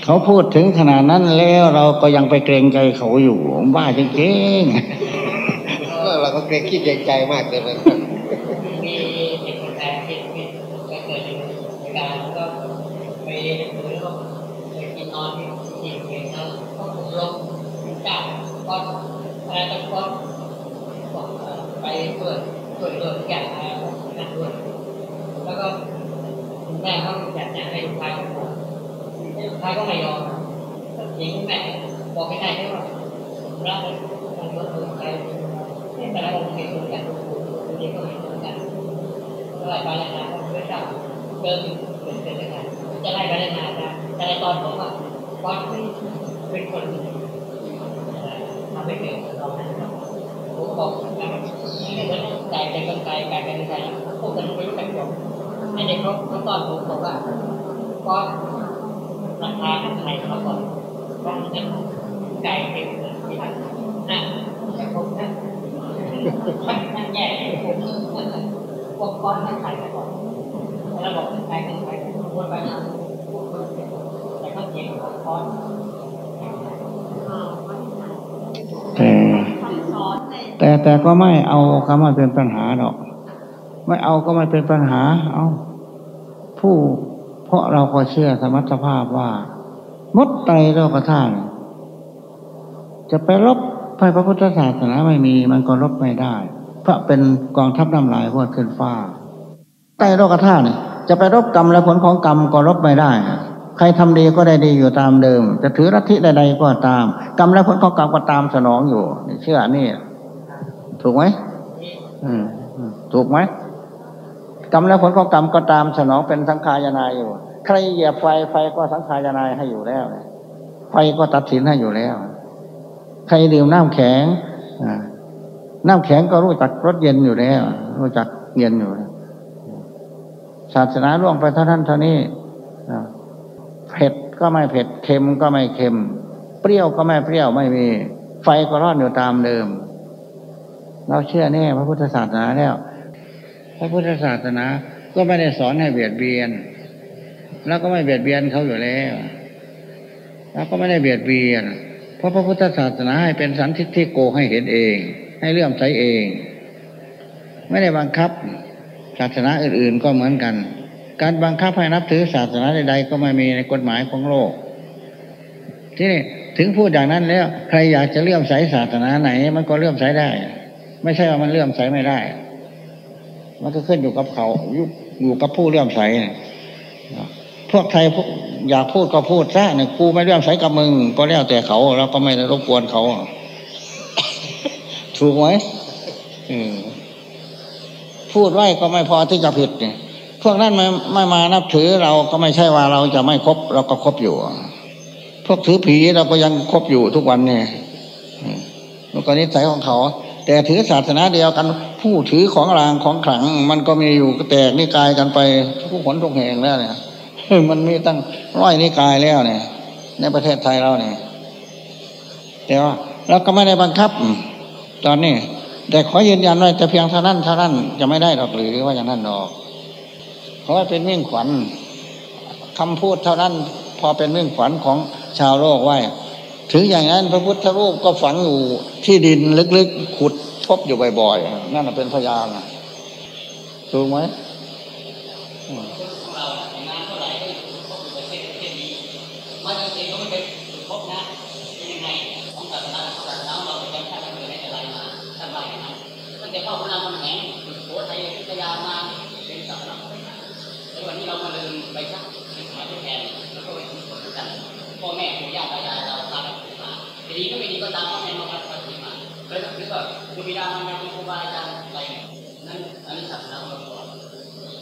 เขาพูดถึงขนาดนั้นแล้วเราก็ยังไปเกรงใจเขาอยู่บ้าจริงก็ เราก็เกรงขี้เกรงใจมากเลยมันมีเด็กคนแรกที่ที่ก็เกิดในการก็ไปหรือว่าไปกินนอนที่ที่เองแล้วก็ถูกลงจากก็อะไรก็ก็บอไปเปิดเปิดเปิดแก่อะไรนั่นด้วยแล้วก็คุณแม่เขาจัดงานให้ลูกชายขาบอกลูกชายก็ไม่ยอมหญิงแม่บอกไม่ได้ด้วยว่ารับมันลดลงไป ไม่เป็นไรผมเห็นเหมือนกันเด็กก็เห็นเหมือนกันเท่าไล่ไปไล่มาก็ไม่ทราบเดินเป็นเป็นยังไงจะไล่ไปไล่มาจะจะไล่ตอนผมอะวัดไม่เป็นคนทำไม่เก่งตอนนั้นผมบอกนะไม่เหมือนไก่เป็นคนไก่ไก่เป็นไก่พวกนั้นไม่รู้จักผมให้เด็กเขาเขาตอนผมบอกว่าก็ราคาไทยเขาก่อก็นั้นไก่เป็นที่พัน มันแย่ผมนั่นพวกก้อนให้ใครไปก่อนแล้วบอกใครเป็นใครวนไปนะพูดคุยแต่ก็เถียงกับก้อนแต่คำสอนแต่แต่ก็ไม่เอาคำว่าเป็นปัญหาหรอก ไม่เอาก็ไม่เป็นปัญหา เอาผู้เพราะเราก็เชื่อสมรรถภาพว่ามดไตรโลกธาตุจะไปลบ ไปพระพุทธศาสนาไม่มีมันก็ลบไม่ได้ เพราะเป็นกองทัพน้ำลายพวดขึ้นฟ้าไตรโลกธาตุเนี่ยจะไปลบกรรมและผลของกรรมก็ลบไม่ได้ ใครทำดีก็ได้ดีอยู่ตามเดิม จะถือลัทธิใดๆก็ตาม กรรมและผลของกรรมก็ตามสนองอยู่เชื่อนี่ ถูกไหมถูกไหมกรรมและผลของกรรมก็ตามสนองเป็นสังขารนายอยู่ ใครเหยียบไฟไฟก็สังขารนายให้อยู่แล้วไฟก็ตัดสินให้อยู่แล้ว ใครดื่มน้ำแข็งน้ำแข็งก็รู้จักรสเย็นอยู่แล้วรู้จักเย็นอยู่ ศาสนาล่วงไปเท่านั้นเท่านี้เผ็ดก็ไม่เผ็ดเค็มก็ไม่เค็ม เปรี้ยวก็ไม่เปรี้ยวไม่มี ไฟก็ร้อนอยู่ตามเดิม เราเชื่อแน่พระพุทธศาสนาแล้ว พระพุทธศาสนาก็ไม่ได้สอนให้เบียดเบียน แล้วก็ไม่เบียดเบียนเขาอยู่แล้ว แล้วก็ไม่ได้เบียดเบียน เพราะพระพุทธศาสนาให้เป็นสันทิฏฐิโกให้เห็นเอง ให้เลื่อมใสเอง ไม่ได้บังคับ ศาสนาอื่น ๆ ก็เหมือนกัน การบังคับให้นับถือศาสนาใดๆก็ไม่มีในกฎหมายของโลก ที่นี่ถึงพูดอย่างนั้นแล้ว ใครอยากจะเลื่อมใสศาสนาไหน มันก็เลื่อมใสได้ ไม่ใช่ว่ามันเลื่อมใสไม่ได้ มันก็ขึ้นอยู่กับเขาอยู่อยู่กับผู้เลื่อมใสพวกไทยพวก อยากพูดก็พูดซะเนี่ยกูไม่เลื่อมใสกับมึง ก็แล้วแต่เขาเราก็ไม่รบกวนเขา ถูกไหมพูดไว้ก็ไม่พอที่จะผิดเนี่ยพวกนั้นไม่ไม่มานับถือเราก็ไม่ใช่ว่าเราจะไม่ครบเราก็ครบอยู่ พวกถือผีเราก็ยังครบอยู่ทุกวันเนี่ยมันก็นิสัยของเขา แต่ถือศาสนาเดียวกันผู้ถือของรางของขลัง มันก็มีอยู่แตกนิกายกันไปทุกขนทุกแห่งแล้วเนี่ย มันมีตั้งร้อยนิกายแล้วเนี่ย ในประเทศไทยเราเนี่ยแต่ว่าเราก็ไม่ได้บังคับ ตอนนี้ แต่ขอยืนยันว่าจะเพียงเท่านั้นเท่านั้นจะไม่ได้หรอกหรือว่าอย่างนั้นหรอกเพราะว่าเป็นเมิ่งขวัญคำพูดเท่านั้น พอเป็นเมิ่งขวัญของชาวโลกไว้ถึงอย่างนั้นพระพุทธรูปก็ฝังอยู่ที่ดินลึกๆขุดพบอยู่บ่อยๆนั่นเป็นพยานนะถูกไหม รือว่าคุณบิดามารดาครูบาอาจารย์อะไรนั่นอันนี้ศาสนาของเรา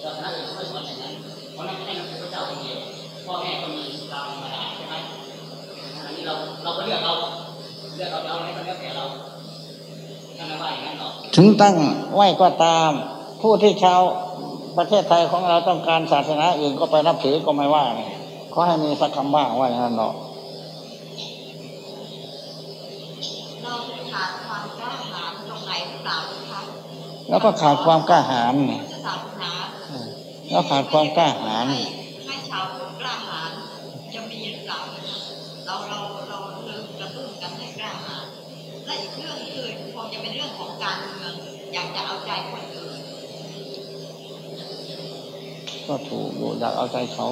ศาสนาอื่นเขาไม่สอนอย่างนั้นเพราะนั่นให้มันเป็นพระเจ้าคนเดียวพ่อแม่ก็มีตามธรรมดาใช่ไหมอันนี้เราเราก็เลือกเราเลือกเราเอาอะไรก็แล้วแต่เราท่านไม่ว่าอย่างนั้นหรอกถึงตั้งไว้ก็ตาม ผู้ที่ชาวประเทศไทยของเราต้องการศาสนาอื่นก็ไปนับถือก็ไม่ว่าขอให้มีสักคำว่าว่าอย่างนั้นเนาะ เราจะขาดความกล้าหาญตรงไหนหรือเปล่าคะ แล้วก็ขาดความกล้าหาญไงศาสนาแล้วขาดความกล้าหาญให้ให้ชาวพุทธกล้าหาญจะมีหรือเปล่านะคะเราเราเราเริ่มกระตุ้นกันให้กล้าหาญและอีกเรื่องคือคงจะเป็นเรื่องของการเมืองอยากจะเอาใจคนอื่นก็ถูกอยู่อยากเอาใจเขา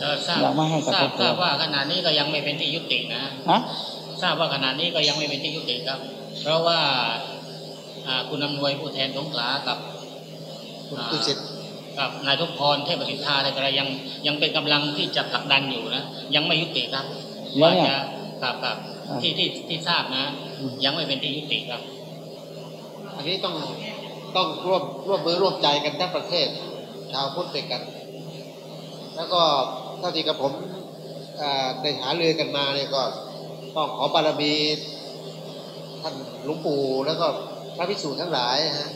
เออทราบอยากไม่ให้กระททราบบทราบว่าขณะนี้ก็ยังไม่เป็นที่ยุตินะฮะทราบว่าขณะนี้ก็ยังไม่เป็นที่ยุติครับ เพราะว่าอ่า คุณอำนวยผู้แทนสงขลากับคุณอ่าตุสิทธิ์กับนายทุพพรเทพสิทธาอะไรต่ออะไรยังยังเป็นกำลังที่จะผลักดันอยู่นะยังไม่ยุติครับแล้วว่าเนี่ยจะครับครับอ่าที่ที่ที่ทราบนะอืมยังไม่เป็นที่ยุติครับ อันนี้ต้องต้องร่วมร่วมมือร่วมใจกันทั้งประเทศ ชาวพุทธด้วยกัน แล้วก็เท่าที่กับผมอ่าได้หาเรือกันมาเนี่ยก็ต้องขอบารมีท่านหลวงปู่แล้วก็ พระภิกษุทั้งหลายฮะ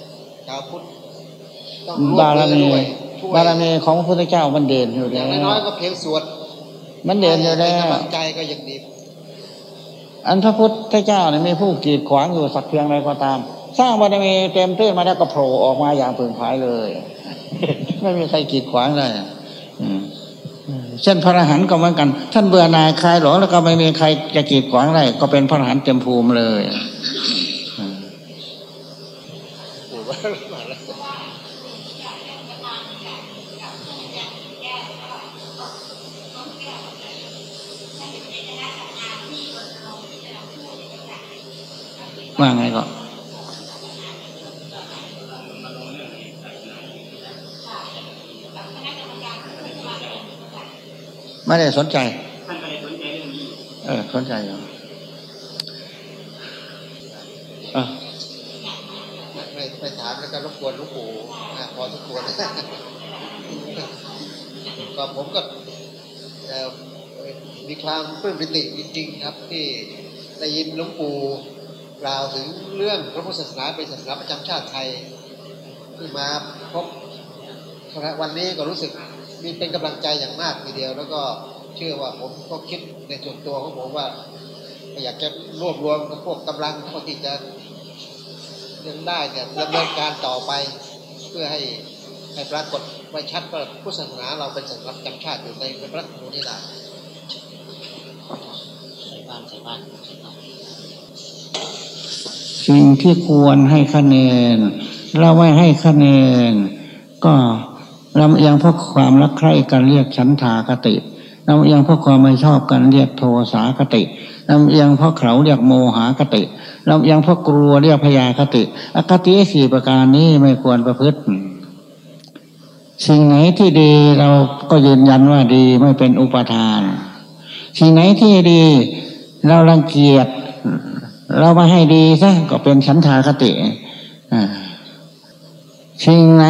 ชาวพุทธต้องร่วมบารมือมีด้วยช่วยบารมีของพระพุทธเจ้ามันเด่นอยู่อแล้ย่างวน้อยๆก็เพียงสวดมันเด่นอยู่แล้ว ให้กำลังใจก็ยังดีอันพระพุทธเจ้าเนี่ยมีผู้กีดขวางอยู่สักเพียงใดก็ตาม สร้างบารมีเต็มที่มาแล้วก็โผล่ออกมาอย่างเปล่งพายเลย ไม่มีใครกีดขวางเลยอืมเช่นพระอรหันต์ก็เหมือนกัน ท่านเบื่อหน่ายคลายหลงแล้วก็ไม่มีใครจะกีดขวางได้ก็เป็นพระอรหันต์เต็มภูมิเลยอืมปู่ว่า มาแล้วว่าไงก็ไม่ได้สนใจท่านก็เลยสนใจเรื่องนี้เออสนใจอยู่อะไม่ ไม่ถามแล้วรบกวนลวงปู่พอสมควรก็ผมก็มีความปลื้มปิติจริงๆครับที่ได้ยินหลวงปู่กล่าวถึงเรื่องพระพุทธศาสนาเป็นศาสนาประจำชาติไทยที่มาพบวันนี้ก็รู้สึกมีเป็นกำลังใจอย่างมากทีเดียว แล้วก็เชื่อว่าผมก็คิดในส่วนตัวของผมว่า อยากจะรวบรวมพวกกำลังเท่าที่จะ ยังได้เนี่ยดำเนินการต่อไปเพื่อให้ให้ปรากฏไว้ชัดว่าพุทธศาสนาเราเป็นศาสนาประจำชาติอยู่ในพระรัฐธรรมนูญนี่แหละใส่บ้านใส่บ้านใส่บ้านสิ่งที่ควรให้คะแนน เราไม่ให้คะแนน ก็ลำเอียงเพราะความรักใคร่กันเรียกฉันทากติลำเอียงเพราะความไม่ชอบกันเรียกโทสากติลำเอียงเพราะเขาเรียกโมหากติ เอียงพราะกลัวเรียกพยาคติอคติสี่ประการนี้ไม่ควรประพฤติ สิ่งไหนที่ดีเราก็ยืนยันว่าดีไม่เป็นอุปทาน สิ่งไหนที่ดี เรารังเกียจเรามาให้ดีซะก็เป็นฉันทาคติสิ่งไหน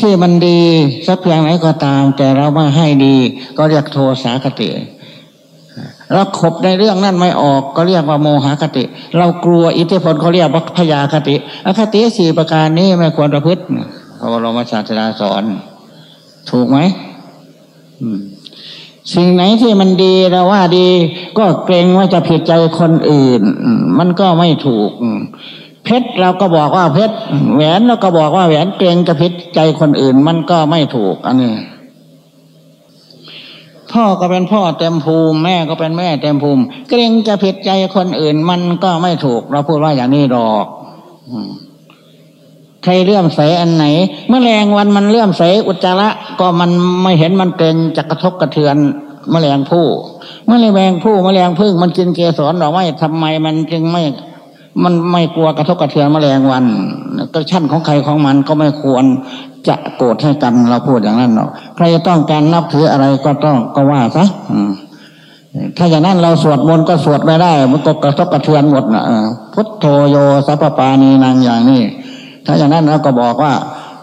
ที่มันดีสักเพียงไหนก็ตาม แต่เรามาให้ดี ก็เรียกโทสาคติ เราขบในเรื่องนั้นไม่ออกก็เรียกว่าโมหคติ เรากลัวอิทธิพลเขาเรียกว่าพยาคติอคติสี่ประการนี้ไม่ควรประพฤติพระบรมศาสดาสอน ถูกไหมสิ่งไหนที่มันดีเราว่าดี ก็เกรงว่าจะผิดใจคนอื่น มันก็ไม่ถูก เพชรเราก็บอกว่าเพชรแหวนเราก็บอกว่าแหวนเกรงจะผิดใจคนอื่น มันก็ไม่ถูก อันนี้ พ่อก็เป็นพ่อเต็มภูมิ แม่ก็เป็นแม่เต็มภูมิ เกรงจะผิดใจคนอื่นมันก็ไม่ถูก เราพูดว่าอย่างนี้ดอกใครเลื่อมใสอันไหน เมื่อแรงวันมันเลื่อมใสอุจจาระก็มันไม่เห็นมันเกรงจะกระทบกระเทือนแมลงผู้เมื่อแมลงผู้แมลงพึ่งมันกินเกสรดอกไม้ทำไมมันจึงไม่ มันไม่กลัวกระทบกระเทือนแมลงวันก็ชั้นของใครของมันก็ไม่ควรจะโกรธให้กันเราพูดอย่างนั้นเนาะใครต้องการนับถืออะไรก็ต้องก็ว่าซะถ้าอย่างนั้นเราสวดมนต์ก็สวดไม่ได้ มันก็กระทบกระเทือนหมดนะพุทโธโยสัพพปานีนางอย่างนี้ ถ้าอย่างนั้นเราก็บอกว่า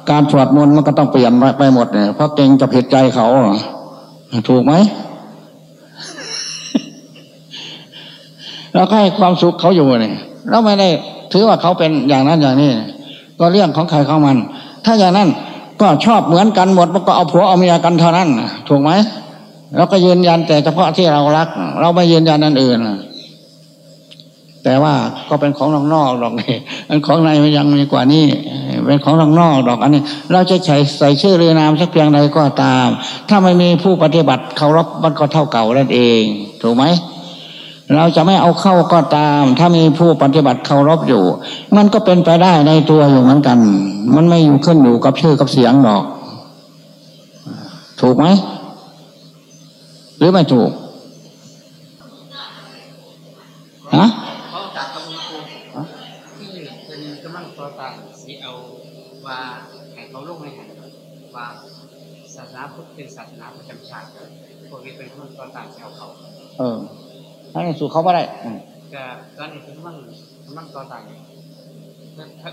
การสวดมนต์มันก็ต้องเปลี่ยนไปหมดเนี่ยเพราะเกรงจะผิดใจเขาถูกไหมเราก็ให้ความสุขเขาอยู่เนี่ย เราไม่ได้ถือว่าเขาเป็นอย่างนั้นอย่างนี้ ก็เรื่องของใครของมัน ถ้าอย่างนั้นก็ชอบเหมือนกันหมดมันก็เอาผัวเอาเมียกันเท่านั้นถูกไหมเราก็ยืนยันแต่เฉพาะที่เรารัก เราไม่ยืนยันอันอื่นแต่ว่าก็เป็นของนอกๆดอกนี่อันของในมันยังมีกว่านี้เป็นของนอกๆดอกอันนี้ เราจะใส่ใส่ชื่อหรือนามสักเพียงใดก็ตาม ถ้าไม่มีผู้ปฏิบัติเคารพมันก็เท่าเก่านั่นเอง ถูกไหม เราจะไม่เอาเข้าก็ตาม ถ้ามีผู้ปฏิบัติเคารพอยู่ มันก็เป็นไปได้ในตัวอยู่เหมือนกัน มันไม่อยู่ขึ้นอยู่กับชื่อกับเสียงหรอก ถูกไหม หรือไม่ถูกฮะเขาจากกำลังครูที่เป็นกำลังต่อต้านสิเอาว่าให้เขาลงในหันว่าศาสนาพุทธเป็นศาสนาประจำชาติพวกนี้เป็นกำลังต่อต้านสิเอาเขา เออ ให้สู่เขาไม่ได้อืมก็ตอนนี้เป็นกำลังกำลังต่อต้าน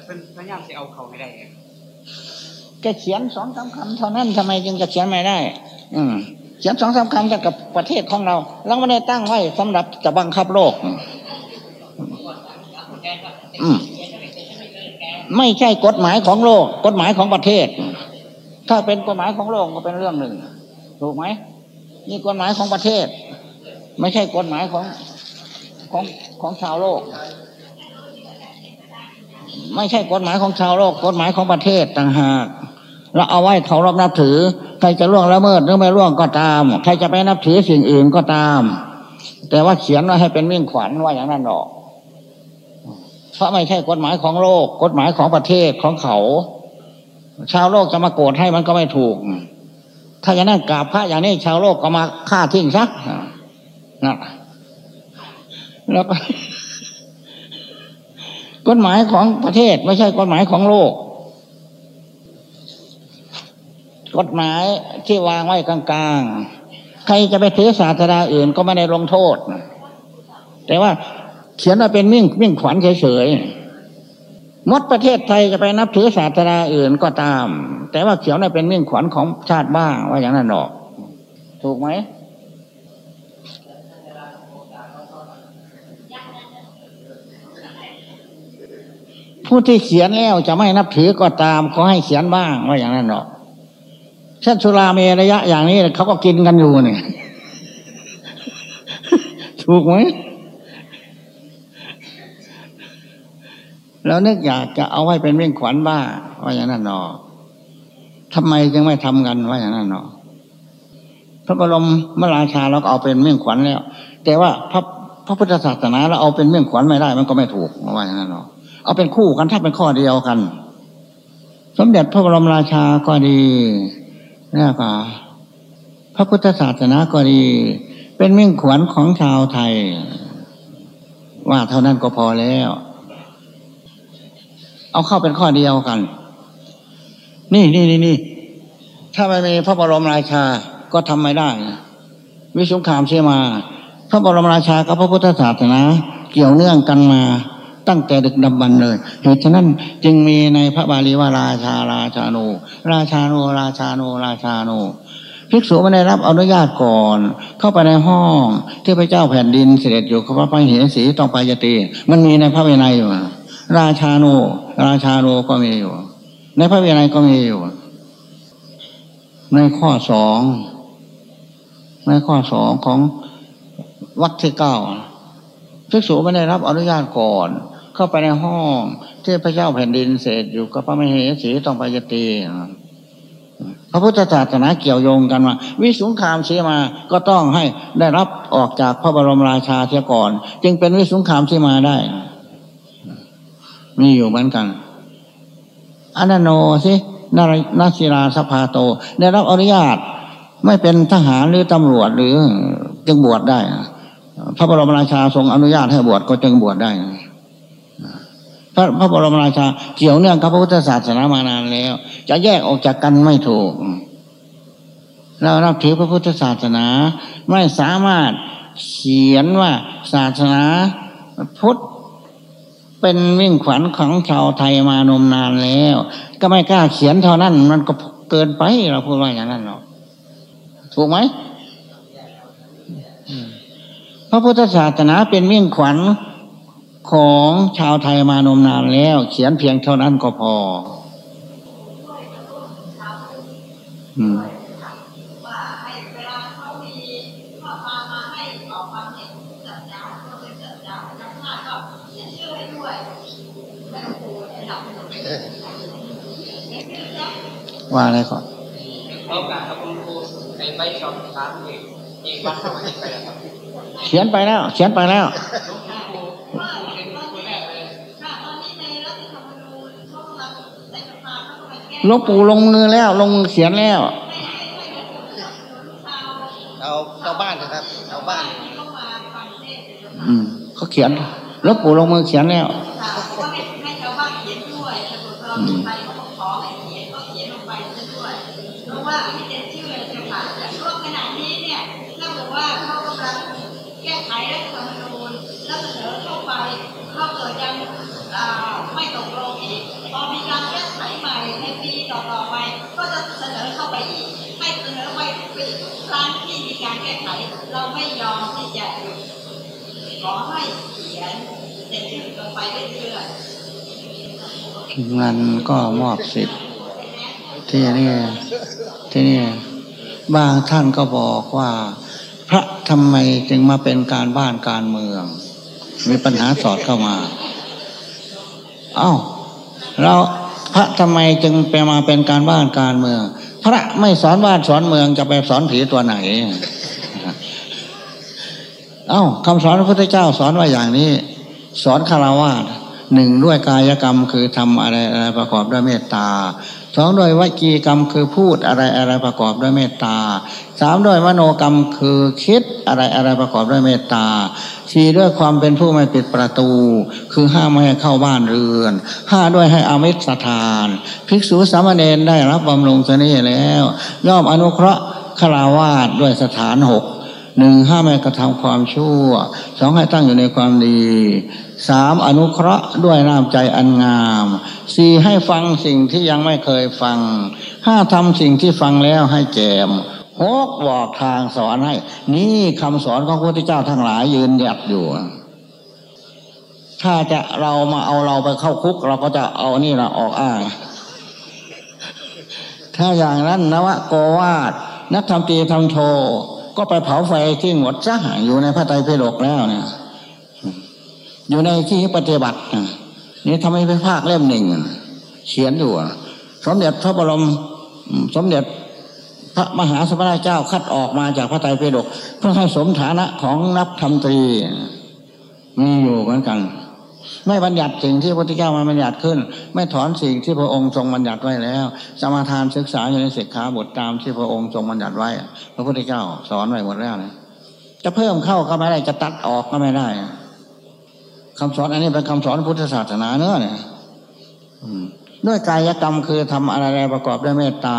เป็นพยายามสิเอาเขาให้ได้แกเขียนสองสามคำเท่านั้นทำไมจึงจะเขียนไม่ได้ อืมเขียนสองสามคำกับประเทศของเราเราไม่ได้ตั้งไว้สำหรับจะบังคับโลก อืมไม่ใช่กฎหมายของโลก กฎหมายของประเทศ ถ้าเป็นกฎหมายของโลกก็เป็นเรื่องหนึ่ง ถูกไหมนี่กฎหมายของประเทศ ไม่ใช่กฎหมายของของของชาวโลก ไม่ใช่กฎหมายของชาวโลก กฎหมายของประเทศต่างหากเราเอาไว้เขารบนับถือใครจะล่วงละเมิดหรือไม่ล่วงก็ตาม ใครจะไปนับถือสิ่งอื่นก็ตาม แต่ว่าเขียนไว้ให้เป็นมิ่งขวัญว่าอย่างนั้นหรอกเพราะไม่ใช่กฎหมายของโลก กฎหมายของประเทศของเขา ชาวโลกจะมาโกรธให้มันก็ไม่ถูก ถ้าอย่างนั้นกราบพระอย่างนี้ชาวโลกก็มาฆ่าทิ้งซัก นะแล้วก็กฎหมายของประเทศไม่ใช่กฎหมายของโลก กฎหมายที่วางไว้กลางๆ ใครจะไปถือศาสนาอื่นก็ไม่ได้ลงโทษ แต่ว่าเขียนว่าเป็นมิ่งมิ่งขวัญเฉยๆมดประเทศไทยจะไปนับถือศาสนาอื่นก็ตาม แต่ว่าเขียนว่าเป็นมิ่งขวัญของชาติบ้างว่าอย่างนั้นหรอก ถูกไหม ผู้ที่เขียนแล้วจะไม่นับถือก็ตามขอให้เขียนบ้างว่าอย่างนั้นหรอกเช่นสุราเมระยะอย่างนี้เขาก็กินกันอยู่เนี่ยถูกไหมแล้วนึกอยากจะเอาไว้เป็นเรื่องขวัญบ้าว่าอย่างนั้นหนอทำไมจึงไม่ทำกันว่าอย่างนั้นหนอพระบรมมราชาเราก็เอาเป็นเรื่องขวัญแล้ว แต่ว่าพระพระพุทธศาสนาเราเอาเป็นเรื่องขวัญไม่ได้ มันก็ไม่ถูกว่าอย่างนั้นหนอ เอาเป็นคู่กันถ้าเป็นข้อเดียวกัน สมเด็จพระบรมราชาก็ดีแล้วก็พระพุทธศาสนาก็ดี เป็นมื่งขวัญของชาวไทย ว่าเท่านั้นก็พอแล้ว เอาเข้าเป็นข้อเดียวกัน นี่นี่นี่นี่ถ้าไม่มีพระบรมราชาก็ทำไม่ได้วิสุงขามเชมา พระบรมราชากับพระพุทธศาสนา เกี่ยวเนื่องกันมา ตั้งแต่ดึกดำบรรพ์เลยเหตุฉะนั้นจึงมีในพระบาลีว่าราชาราชาโน ราชาโนราชาโนราชาโนภิกษุไม่ได้รับอนุญาตก่อน เข้าไปในห้องที่พระเจ้าแผ่นดินเสด็จอยู่เขาพระไปเหสีต้องไปยติมันมีในพระวินัยอยู่ราชาโน ราชาโนก็มีอยู่ ในพระวินัยก็มีอยู่ ในข้อสองในข้อสองของวัดที่เก้าภิกษุไม่ได้รับอนุญาตก่อน เข้าไปในห้องที่พระเจ้าแผ่นดินเสด็จอยู่กับพระมเหสีต้องไปยติพระพุทธศาสนาเกี่ยวโยงกันว่าวิสุงคามเสียมาก็ต้องให้ได้รับออกจากพระบรมราชาเสียก่อน จึงเป็นวิสุงคามเสียมาได้มีอยู่เหมือนกันอนันโนสินารนาศิราสภาโตได้รับอนุญาตไม่เป็นทหารหรือตำรวจหรือจึงบวชได้ พระบรมราชาทรงอนุญาตให้บวชก็จึงบวชได้ พระพระบรมราชาเกี่ยวเนื่องกับพระพุทธศาสนามานานแล้ว จะแยกออกจากกันไม่ถูก เรานับถือพระพุทธศาสนา ไม่สามารถเขียนว่าศาสนาพุทธเป็นวิ่งขวัญของชาวไทยมานมนานแล้ว ก็ไม่กล้าเขียนเท่านั้นมันก็เกินไปเราพูดว่าอย่างนั้นหรอกถูกไหมอืมพระพุทธศาสนาเป็นวิ่งขวัญ ของชาวไทยมานมนานแล้ว เขียนเพียงเท่านั้นก็พออืมว่าให้เวลาเขามีข้อความมาให้ออกความเห็นจัดจ้าก็เป็นจัดจ้าจัดจ้าก็เขียนชื่อให้ด้วยไม่ต้องกลัวจะหลับไม่ต้องว่าอะไรก่อนเอาการกับคุณครูในใบสอบถามเองเองวัดสมัยไปแล้วครับเขียนไปแล้ว เขียนไปแล้ว ลังแก้หลวงปู่ลงมือแล้ว ลงมือเขียนแล้วให้ให้ให้รัฐธรรมนูญชาวเอาชาวบ้านนะครับชาวบ้านเข้ามาฟังเทศน์ในสภาอืมเขาเขียนหลวงปู่ลงมือเขียนแล้วค่ะ ขอให้เขียนเซ็นชื่อลงไปเรื่อยๆงานก็มอบสิทธิ์ที่นี่ที่นี่บางท่านก็บอกว่า พระทำไมจึงมาเป็นการบ้านการเมือง มีปัญหาสอดเข้ามา เอ้าเราพระทำไมจึงไปมาเป็นการบ้านการเมือง พระไม่สอนบ้านสอนเมืองจะไปสอนผีตัวไหน เอ้าคำสอนพระพุทธเจ้าสอนว่าอย่างนี้ สอนคารวะหนึ่งด้วยกายกรรมคือทำอะไรอะไรประกอบด้วยเมตตาสองด้วยวจีกรรมคือพูดอะไรอะไรประกอบด้วยเมตตาสามด้วยมโนกรรมคือคิดอะไรอะไรประกอบด้วยเมตตาสี่ด้วยความเป็นผู้ไม่ปิดประตู คือห้ามไม่ให้เข้าบ้านเรือนห้าด้วยให้อามิสทาน ภิกษุสามเณรได้รับบำรุงเสน่ห์แล้ว ย่อมอนุเคราะห์คาราวาสด้วยสถานหก หนึ่งห้ามไม่กระทำความชั่วสองให้ตั้งอยู่ในความดีสามอนุเคราะห์ด้วยน้ำใจอันงามสี่ให้ฟังสิ่งที่ยังไม่เคยฟังห้าทำสิ่งที่ฟังแล้วให้แจมหกบอกทางสอนให้ นี่คำสอนของพระพุทธเจ้าทั้งหลายยืนหยัดอยู่ ถ้าจะเรามาเอาเราไปเข้าคุก เราก็จะเอานี่ละออกอ้าง ถ้าอย่างนั้นนวะโกวาดนักทำตีทำโช ก็ไปเผาไฟที่หมดซะอยู่ในพระไตรปิฎกแล้วเนี่ยอยู่ในที่ปฏิบัตินี่ทำให้ไปภาคเล่มหนึ่งเขียนอยู่สมเด็จพระบรมสมเด็จพระมหาสมณเจ้าคัดออกมาจากพระไตรปิฎกเพื่อให้สมฐานะของนักธรรมตรีมีอยู่เหมือนกัน ไม่บัญญัติสิ่งที่พระพุทธเจ้ามาบัญญัติขึ้น ไม่ถอนสิ่งที่พระองค์ทรงบัญญัติไว้แล้ว สมาทานศึกษาอยู่ในศิกขาบทตามที่พระองค์ทรงบัญญัติไว้ พระพุทธเจ้าสอนไว้หมดแล้วนะจะเพิ่มเข้าก็ไม่ได้จะตัดออกก็ไม่ได้คำสอนอันนี้เป็นคำสอนพุทธศาสนาเนื้อเนี่ยด้วยกายกรรมคือทำอะไรประกอบด้วยเมตตา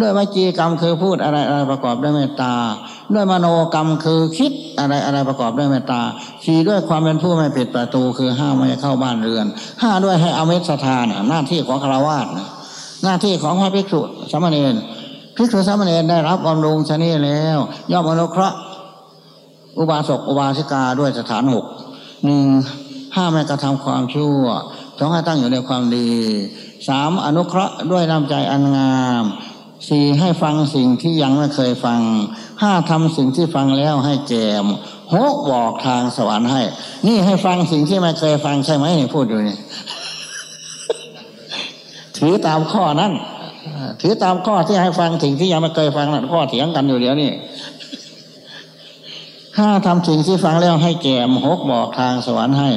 ด้วยวจีกรรมคือพูดอะไรอะไรประกอบด้วยเมตตา ด้วยมโนกรรมคือคิดอะไรอะไรประกอบด้วยเมตตาสี่ด้วยความเป็นผู้ไม่ปิดประตูคือห้ามไม่เข้าบ้านเรือนห้าด้วยให้อเมตสถานหน้าที่ของฆราวาสหน้าที่ของพระภิกษุสามเณรภิกษุสามเณรได้รับบำรุงชนีแล้ว ย่อมอนุเคราะห์อุบาสกอุบาสิกาด้วยสถานหกหนึ่งห้ามไม่กระทำความชั่วสองให้ตั้งอยู่ในความดีสามอนุเคราะห์ด้วยน้ำใจอันงาม สี่ให้ฟังสิ่งที่ยังไม่เคยฟังห้าทำสิ่งที่ฟังแล้วให้แจมหกบอกทางสวรรค์ให้ นี่ให้ฟังสิ่งที่ไม่เคยฟังใช่ไหมพูดอยู่นี่ถือตามข้อนั้นถือตามข้อที่ให้ฟังสิ่งที่ยังไม่เคยฟังนั่นข้อเถียงกันอยู่เดี๋ยวนี้ถ้าทำสิ่งที่ฟังแล้วให้แก่มหกบอกทางสวรรค์ให้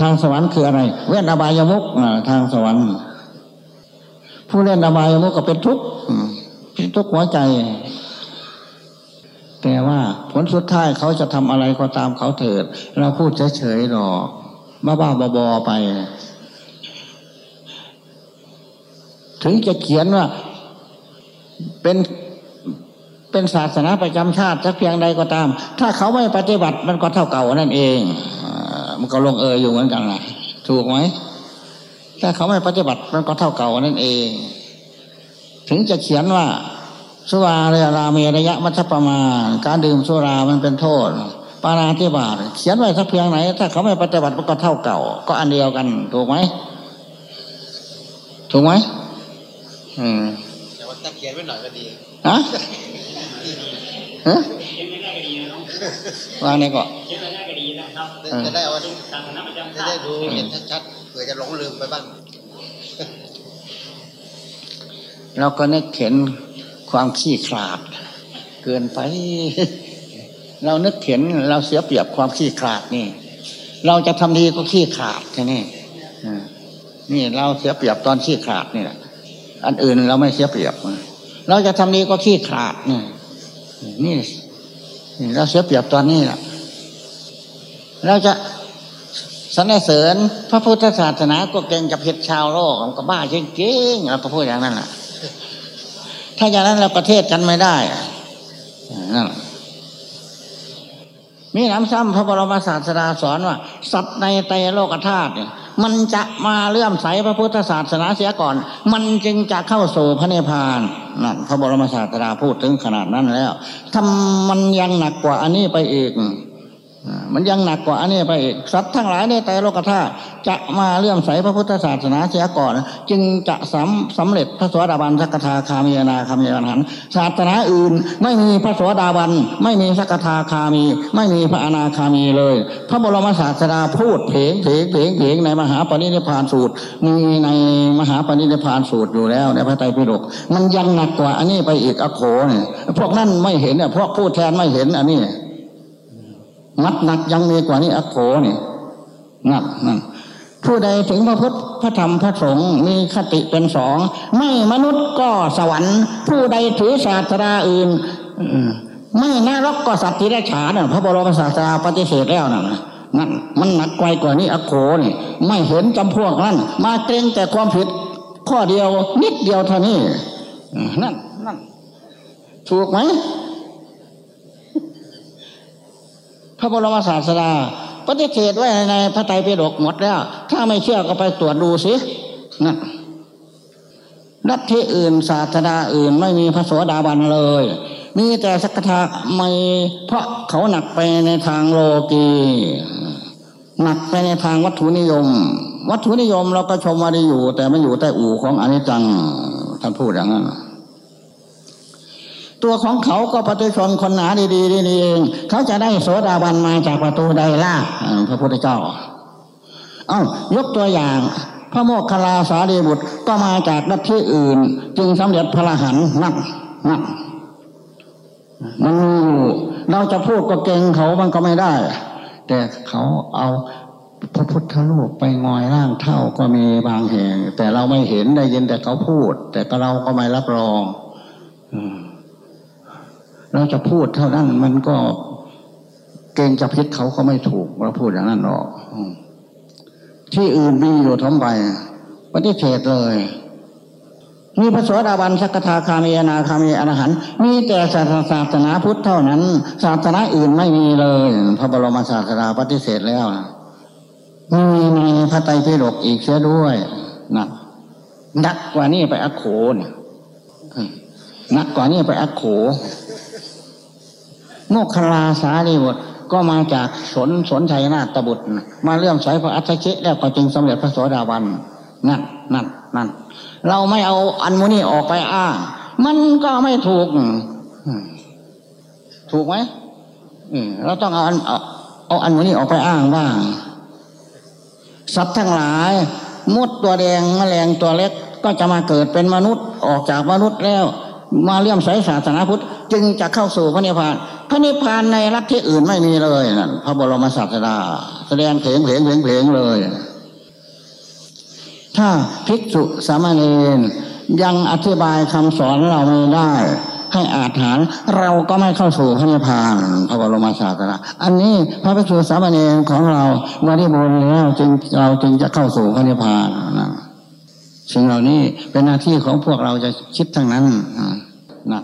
ทางสวรรค์คืออะไร เว้นอบายมุกทางสวรรค์ ผู้เล่นอบายมุกก็เป็นทุกข์อืมเป็นทุกข์หัวใจ แต่ว่าผลสุดท้ายเขาจะทำอะไรก็ตามเขาเถิด เราพูดเฉยๆหรอกบ้าๆบอๆไป ถึงจะเขียนว่า เป็นเป็นศาสนาประจำชาติสักเพียงใดก็ตาม ถ้าเขาไม่ปฏิบัติมันก็เท่าเก่านั่นเองอ่ามันก็ลงเอยอยู่เหมือนกันนะถูกไหม ถ้าเขาไม่ปฏิบัติมันก็เท่าเก่านั่นเอง ถึงจะเขียนว่า สุราเรราเมระยะมัชปประมาณ การดื่มสุรามันเป็นโทษ ปานาธิบาตเขียนไว้สักเพียงไหน ถ้าเขาไม่ปฏิบัติมันก็เท่าเก่า ก็อันเดียวกัน ถูกไหมถูกไหมอืมแต่ว่าถ้าเขียนไว้หน่อยก็ดีฮะฮะ วางในก่อนเออจะได้เอาจะได้ดูเห็นชัดๆเผื่อจะหลงลืมไปบ้างเราก็นึกเห็นความขี้ขลาด เกินไป เรานึกเห็นเราเสียเปรียบความขี้ขลาดนี่ เราจะทำดีก็ขี้ขลาดใช่ไหมอ่านี่เราเสียเปรียบตอนขี้ขลาดนี่แหละอันอื่นเราไม่เสียเปรียบ เราจะทำดีก็ขี้ขลาดนี่นี่ นี่เราเสียเปรียบตอนนี้แหละเราจะสรรเสริญพระพุทธศาสนาก็เก่งกับเพชรชาวโลกมันก็บ้าจริงๆเราพูดอย่างนั้นแหละถ้าอย่างนั้นเราประเทศกันไม่ได้นั่นมีน้ำซ้ำพระบรมศาสดาสอนว่า สัตว์ในไตรโลกธาตุเนี่ย มันจะมาเลื่อมใสพระพุทธศาสนาเสียก่อน มันจึงจะเข้าสู่พระนิพพานนั่นพระบรมศาสดาพูดถึงขนาดนั้นแล้วทำมันยังหนักกว่าอันนี้ไปอีก มันยังหนักกว่าอันนี้ไปอีกสัตว์ทั้งหลายในไตรโลกธาตุจะมาเลื่อมใสพระพุทธศาสนาเสียก่อน จึงจะสำสำเร็จพระสวสดาบันสักทาคามีนาคามีอรหันศาสนาอื่นไม่มีพระสวสดาบันไม่มีสักทาคามี ไม่มีพระอนาคามีเลย พระบรมศาสดาพูดเพลงเพลงเพลงเพลงในมหาปณิธานสูตรมีในมหาปณิธานสูตรอยู่แล้วในพระไตรปิฎกมันยังหนักกว่าอันนี้ไปอีกอโขเนี่ยพวกนั้นไม่เห็นเนี่ยพวกผู้แทนไม่เห็นอันนี้ นักหนักยังมีกว่านี้อโขนี่หนั่นนั่นผู้ใดถึงพระพุทธพระธรรมพระสงฆ์มีคติเป็นสอง ไม่มนุษย์ก็สวรรค์ ผู้ใดถือศาสนาอื่นอืมไม่นรกก็สัตว์ที่ได้ฉานน่ะพระบรมศาสดาปฏิเสธแล้วนะนั่นมันหนักไกลกว่านี้อโขนี่ ไม่เห็นจำพวกนั้น มาเกรงแต่ความผิด ข้อเดียวนิดเดียวเท่านี้นั่นนั่นถูกไหม พระบรมศาสดาปฏิเสธไว้ในพระไตรปิฎกหมดแล้ว ถ้าไม่เชื่อก็ไปตรวจดูสินั่นลัทธิอื่นศาสนาอื่นไม่มีพระโสดาบันเลย มีแต่สักทาไม่เพราะเขาหนักไปในทางโลกีหนักไปในทางวัตถุนิยม วัตถุนิยมเราก็ชมมาดีอยู่ แต่ไมันอยู่ใต้อู่ของอนิจจังท่านพูดอย่างนั้น ตัวของเขาก็ปฏิชนคนหนาดีๆนี่เอง เขาจะได้โสดาบันมาจากประตูใดล่ะพระพุทธเจ้า เอ้ายกตัวอย่าง พระโมคคัลลาสารีบุตรก็มาจากลัทธิอื่น จึงสำเร็จพระหันนั่นนั่นมันมีอยู่เราจะพูดก็เก่งเขามันก็ไม่ได้ แต่เขาเอาพระพุทธรูปไปงอยร่างเท่าก็มีบางแห่ง แต่เราไม่เห็นได้ยินแต่เขาพูด แต่ก็เราก็ไม่รับรอง อืม เราจะพูดเท่านั้นมันก็เกรงจะพิษเขาก็ไม่ถูกเราพูดอย่างนั้นหรอกที่อื่นมีอยู่ทั้งใบปฏิเสธเลย มีพระโสดาบันสักทาคามีนาคามีอรหันมีแต่ศาสศาสนาพุทธเท่านั้น ศาสนาอื่นไม่มีเลย พระบรมศาสดาปฏิเสธแล้วมีในพระไตรปิฎกอีกเสียด้วยนะนักกว่านี้ไปอักโขนนักกว่านี้ไปอักโข โมคคลาสารีบุตรก็มาจากสนสนชัยนาฏบุตร มาเลื่อมใสพระอัฏฐเชแล้วก็จึงสำเร็จพระโสดาบันนั่นนั่นนั่นเราไม่เอาอันโมนี้ออกไปอ้างมันก็ไม่ถูก ถูกไหมเราต้องเอาอันเอาอันโมนี้ออกไปอ้างบ้างสัตว์ทั้งหลายมดตัวแดงแมลงตัวเล็กก็จะมาเกิดเป็นมนุษย์ออกจากมนุษย์แล้ว มาเลี่ยมใสศาสนาพุทธจึงจะเข้าสู่พระนิพพาน พระนิพพานในรัฐที่อื่นไม่มีเลยนั่นพระบรมศาสดา แสดงเพลงเพลงเพลงเพลงเลย ถ้าภิกษุสามเณรยังอธิบายคำสอนเราไม่ได้ ให้อาถรรพ์เราก็ไม่เข้าสู่พระนิพพานพระบรมศาสดาอันนี้พระภิกษุสามเณรของเราบริบูรณ์แล้วจึงเราจึงจะเข้าสู่พระนิพพานนะ สิ่งเหล่านี้เป็นหน้าที่ของพวกเราจะคิดทั้งนั้นนะ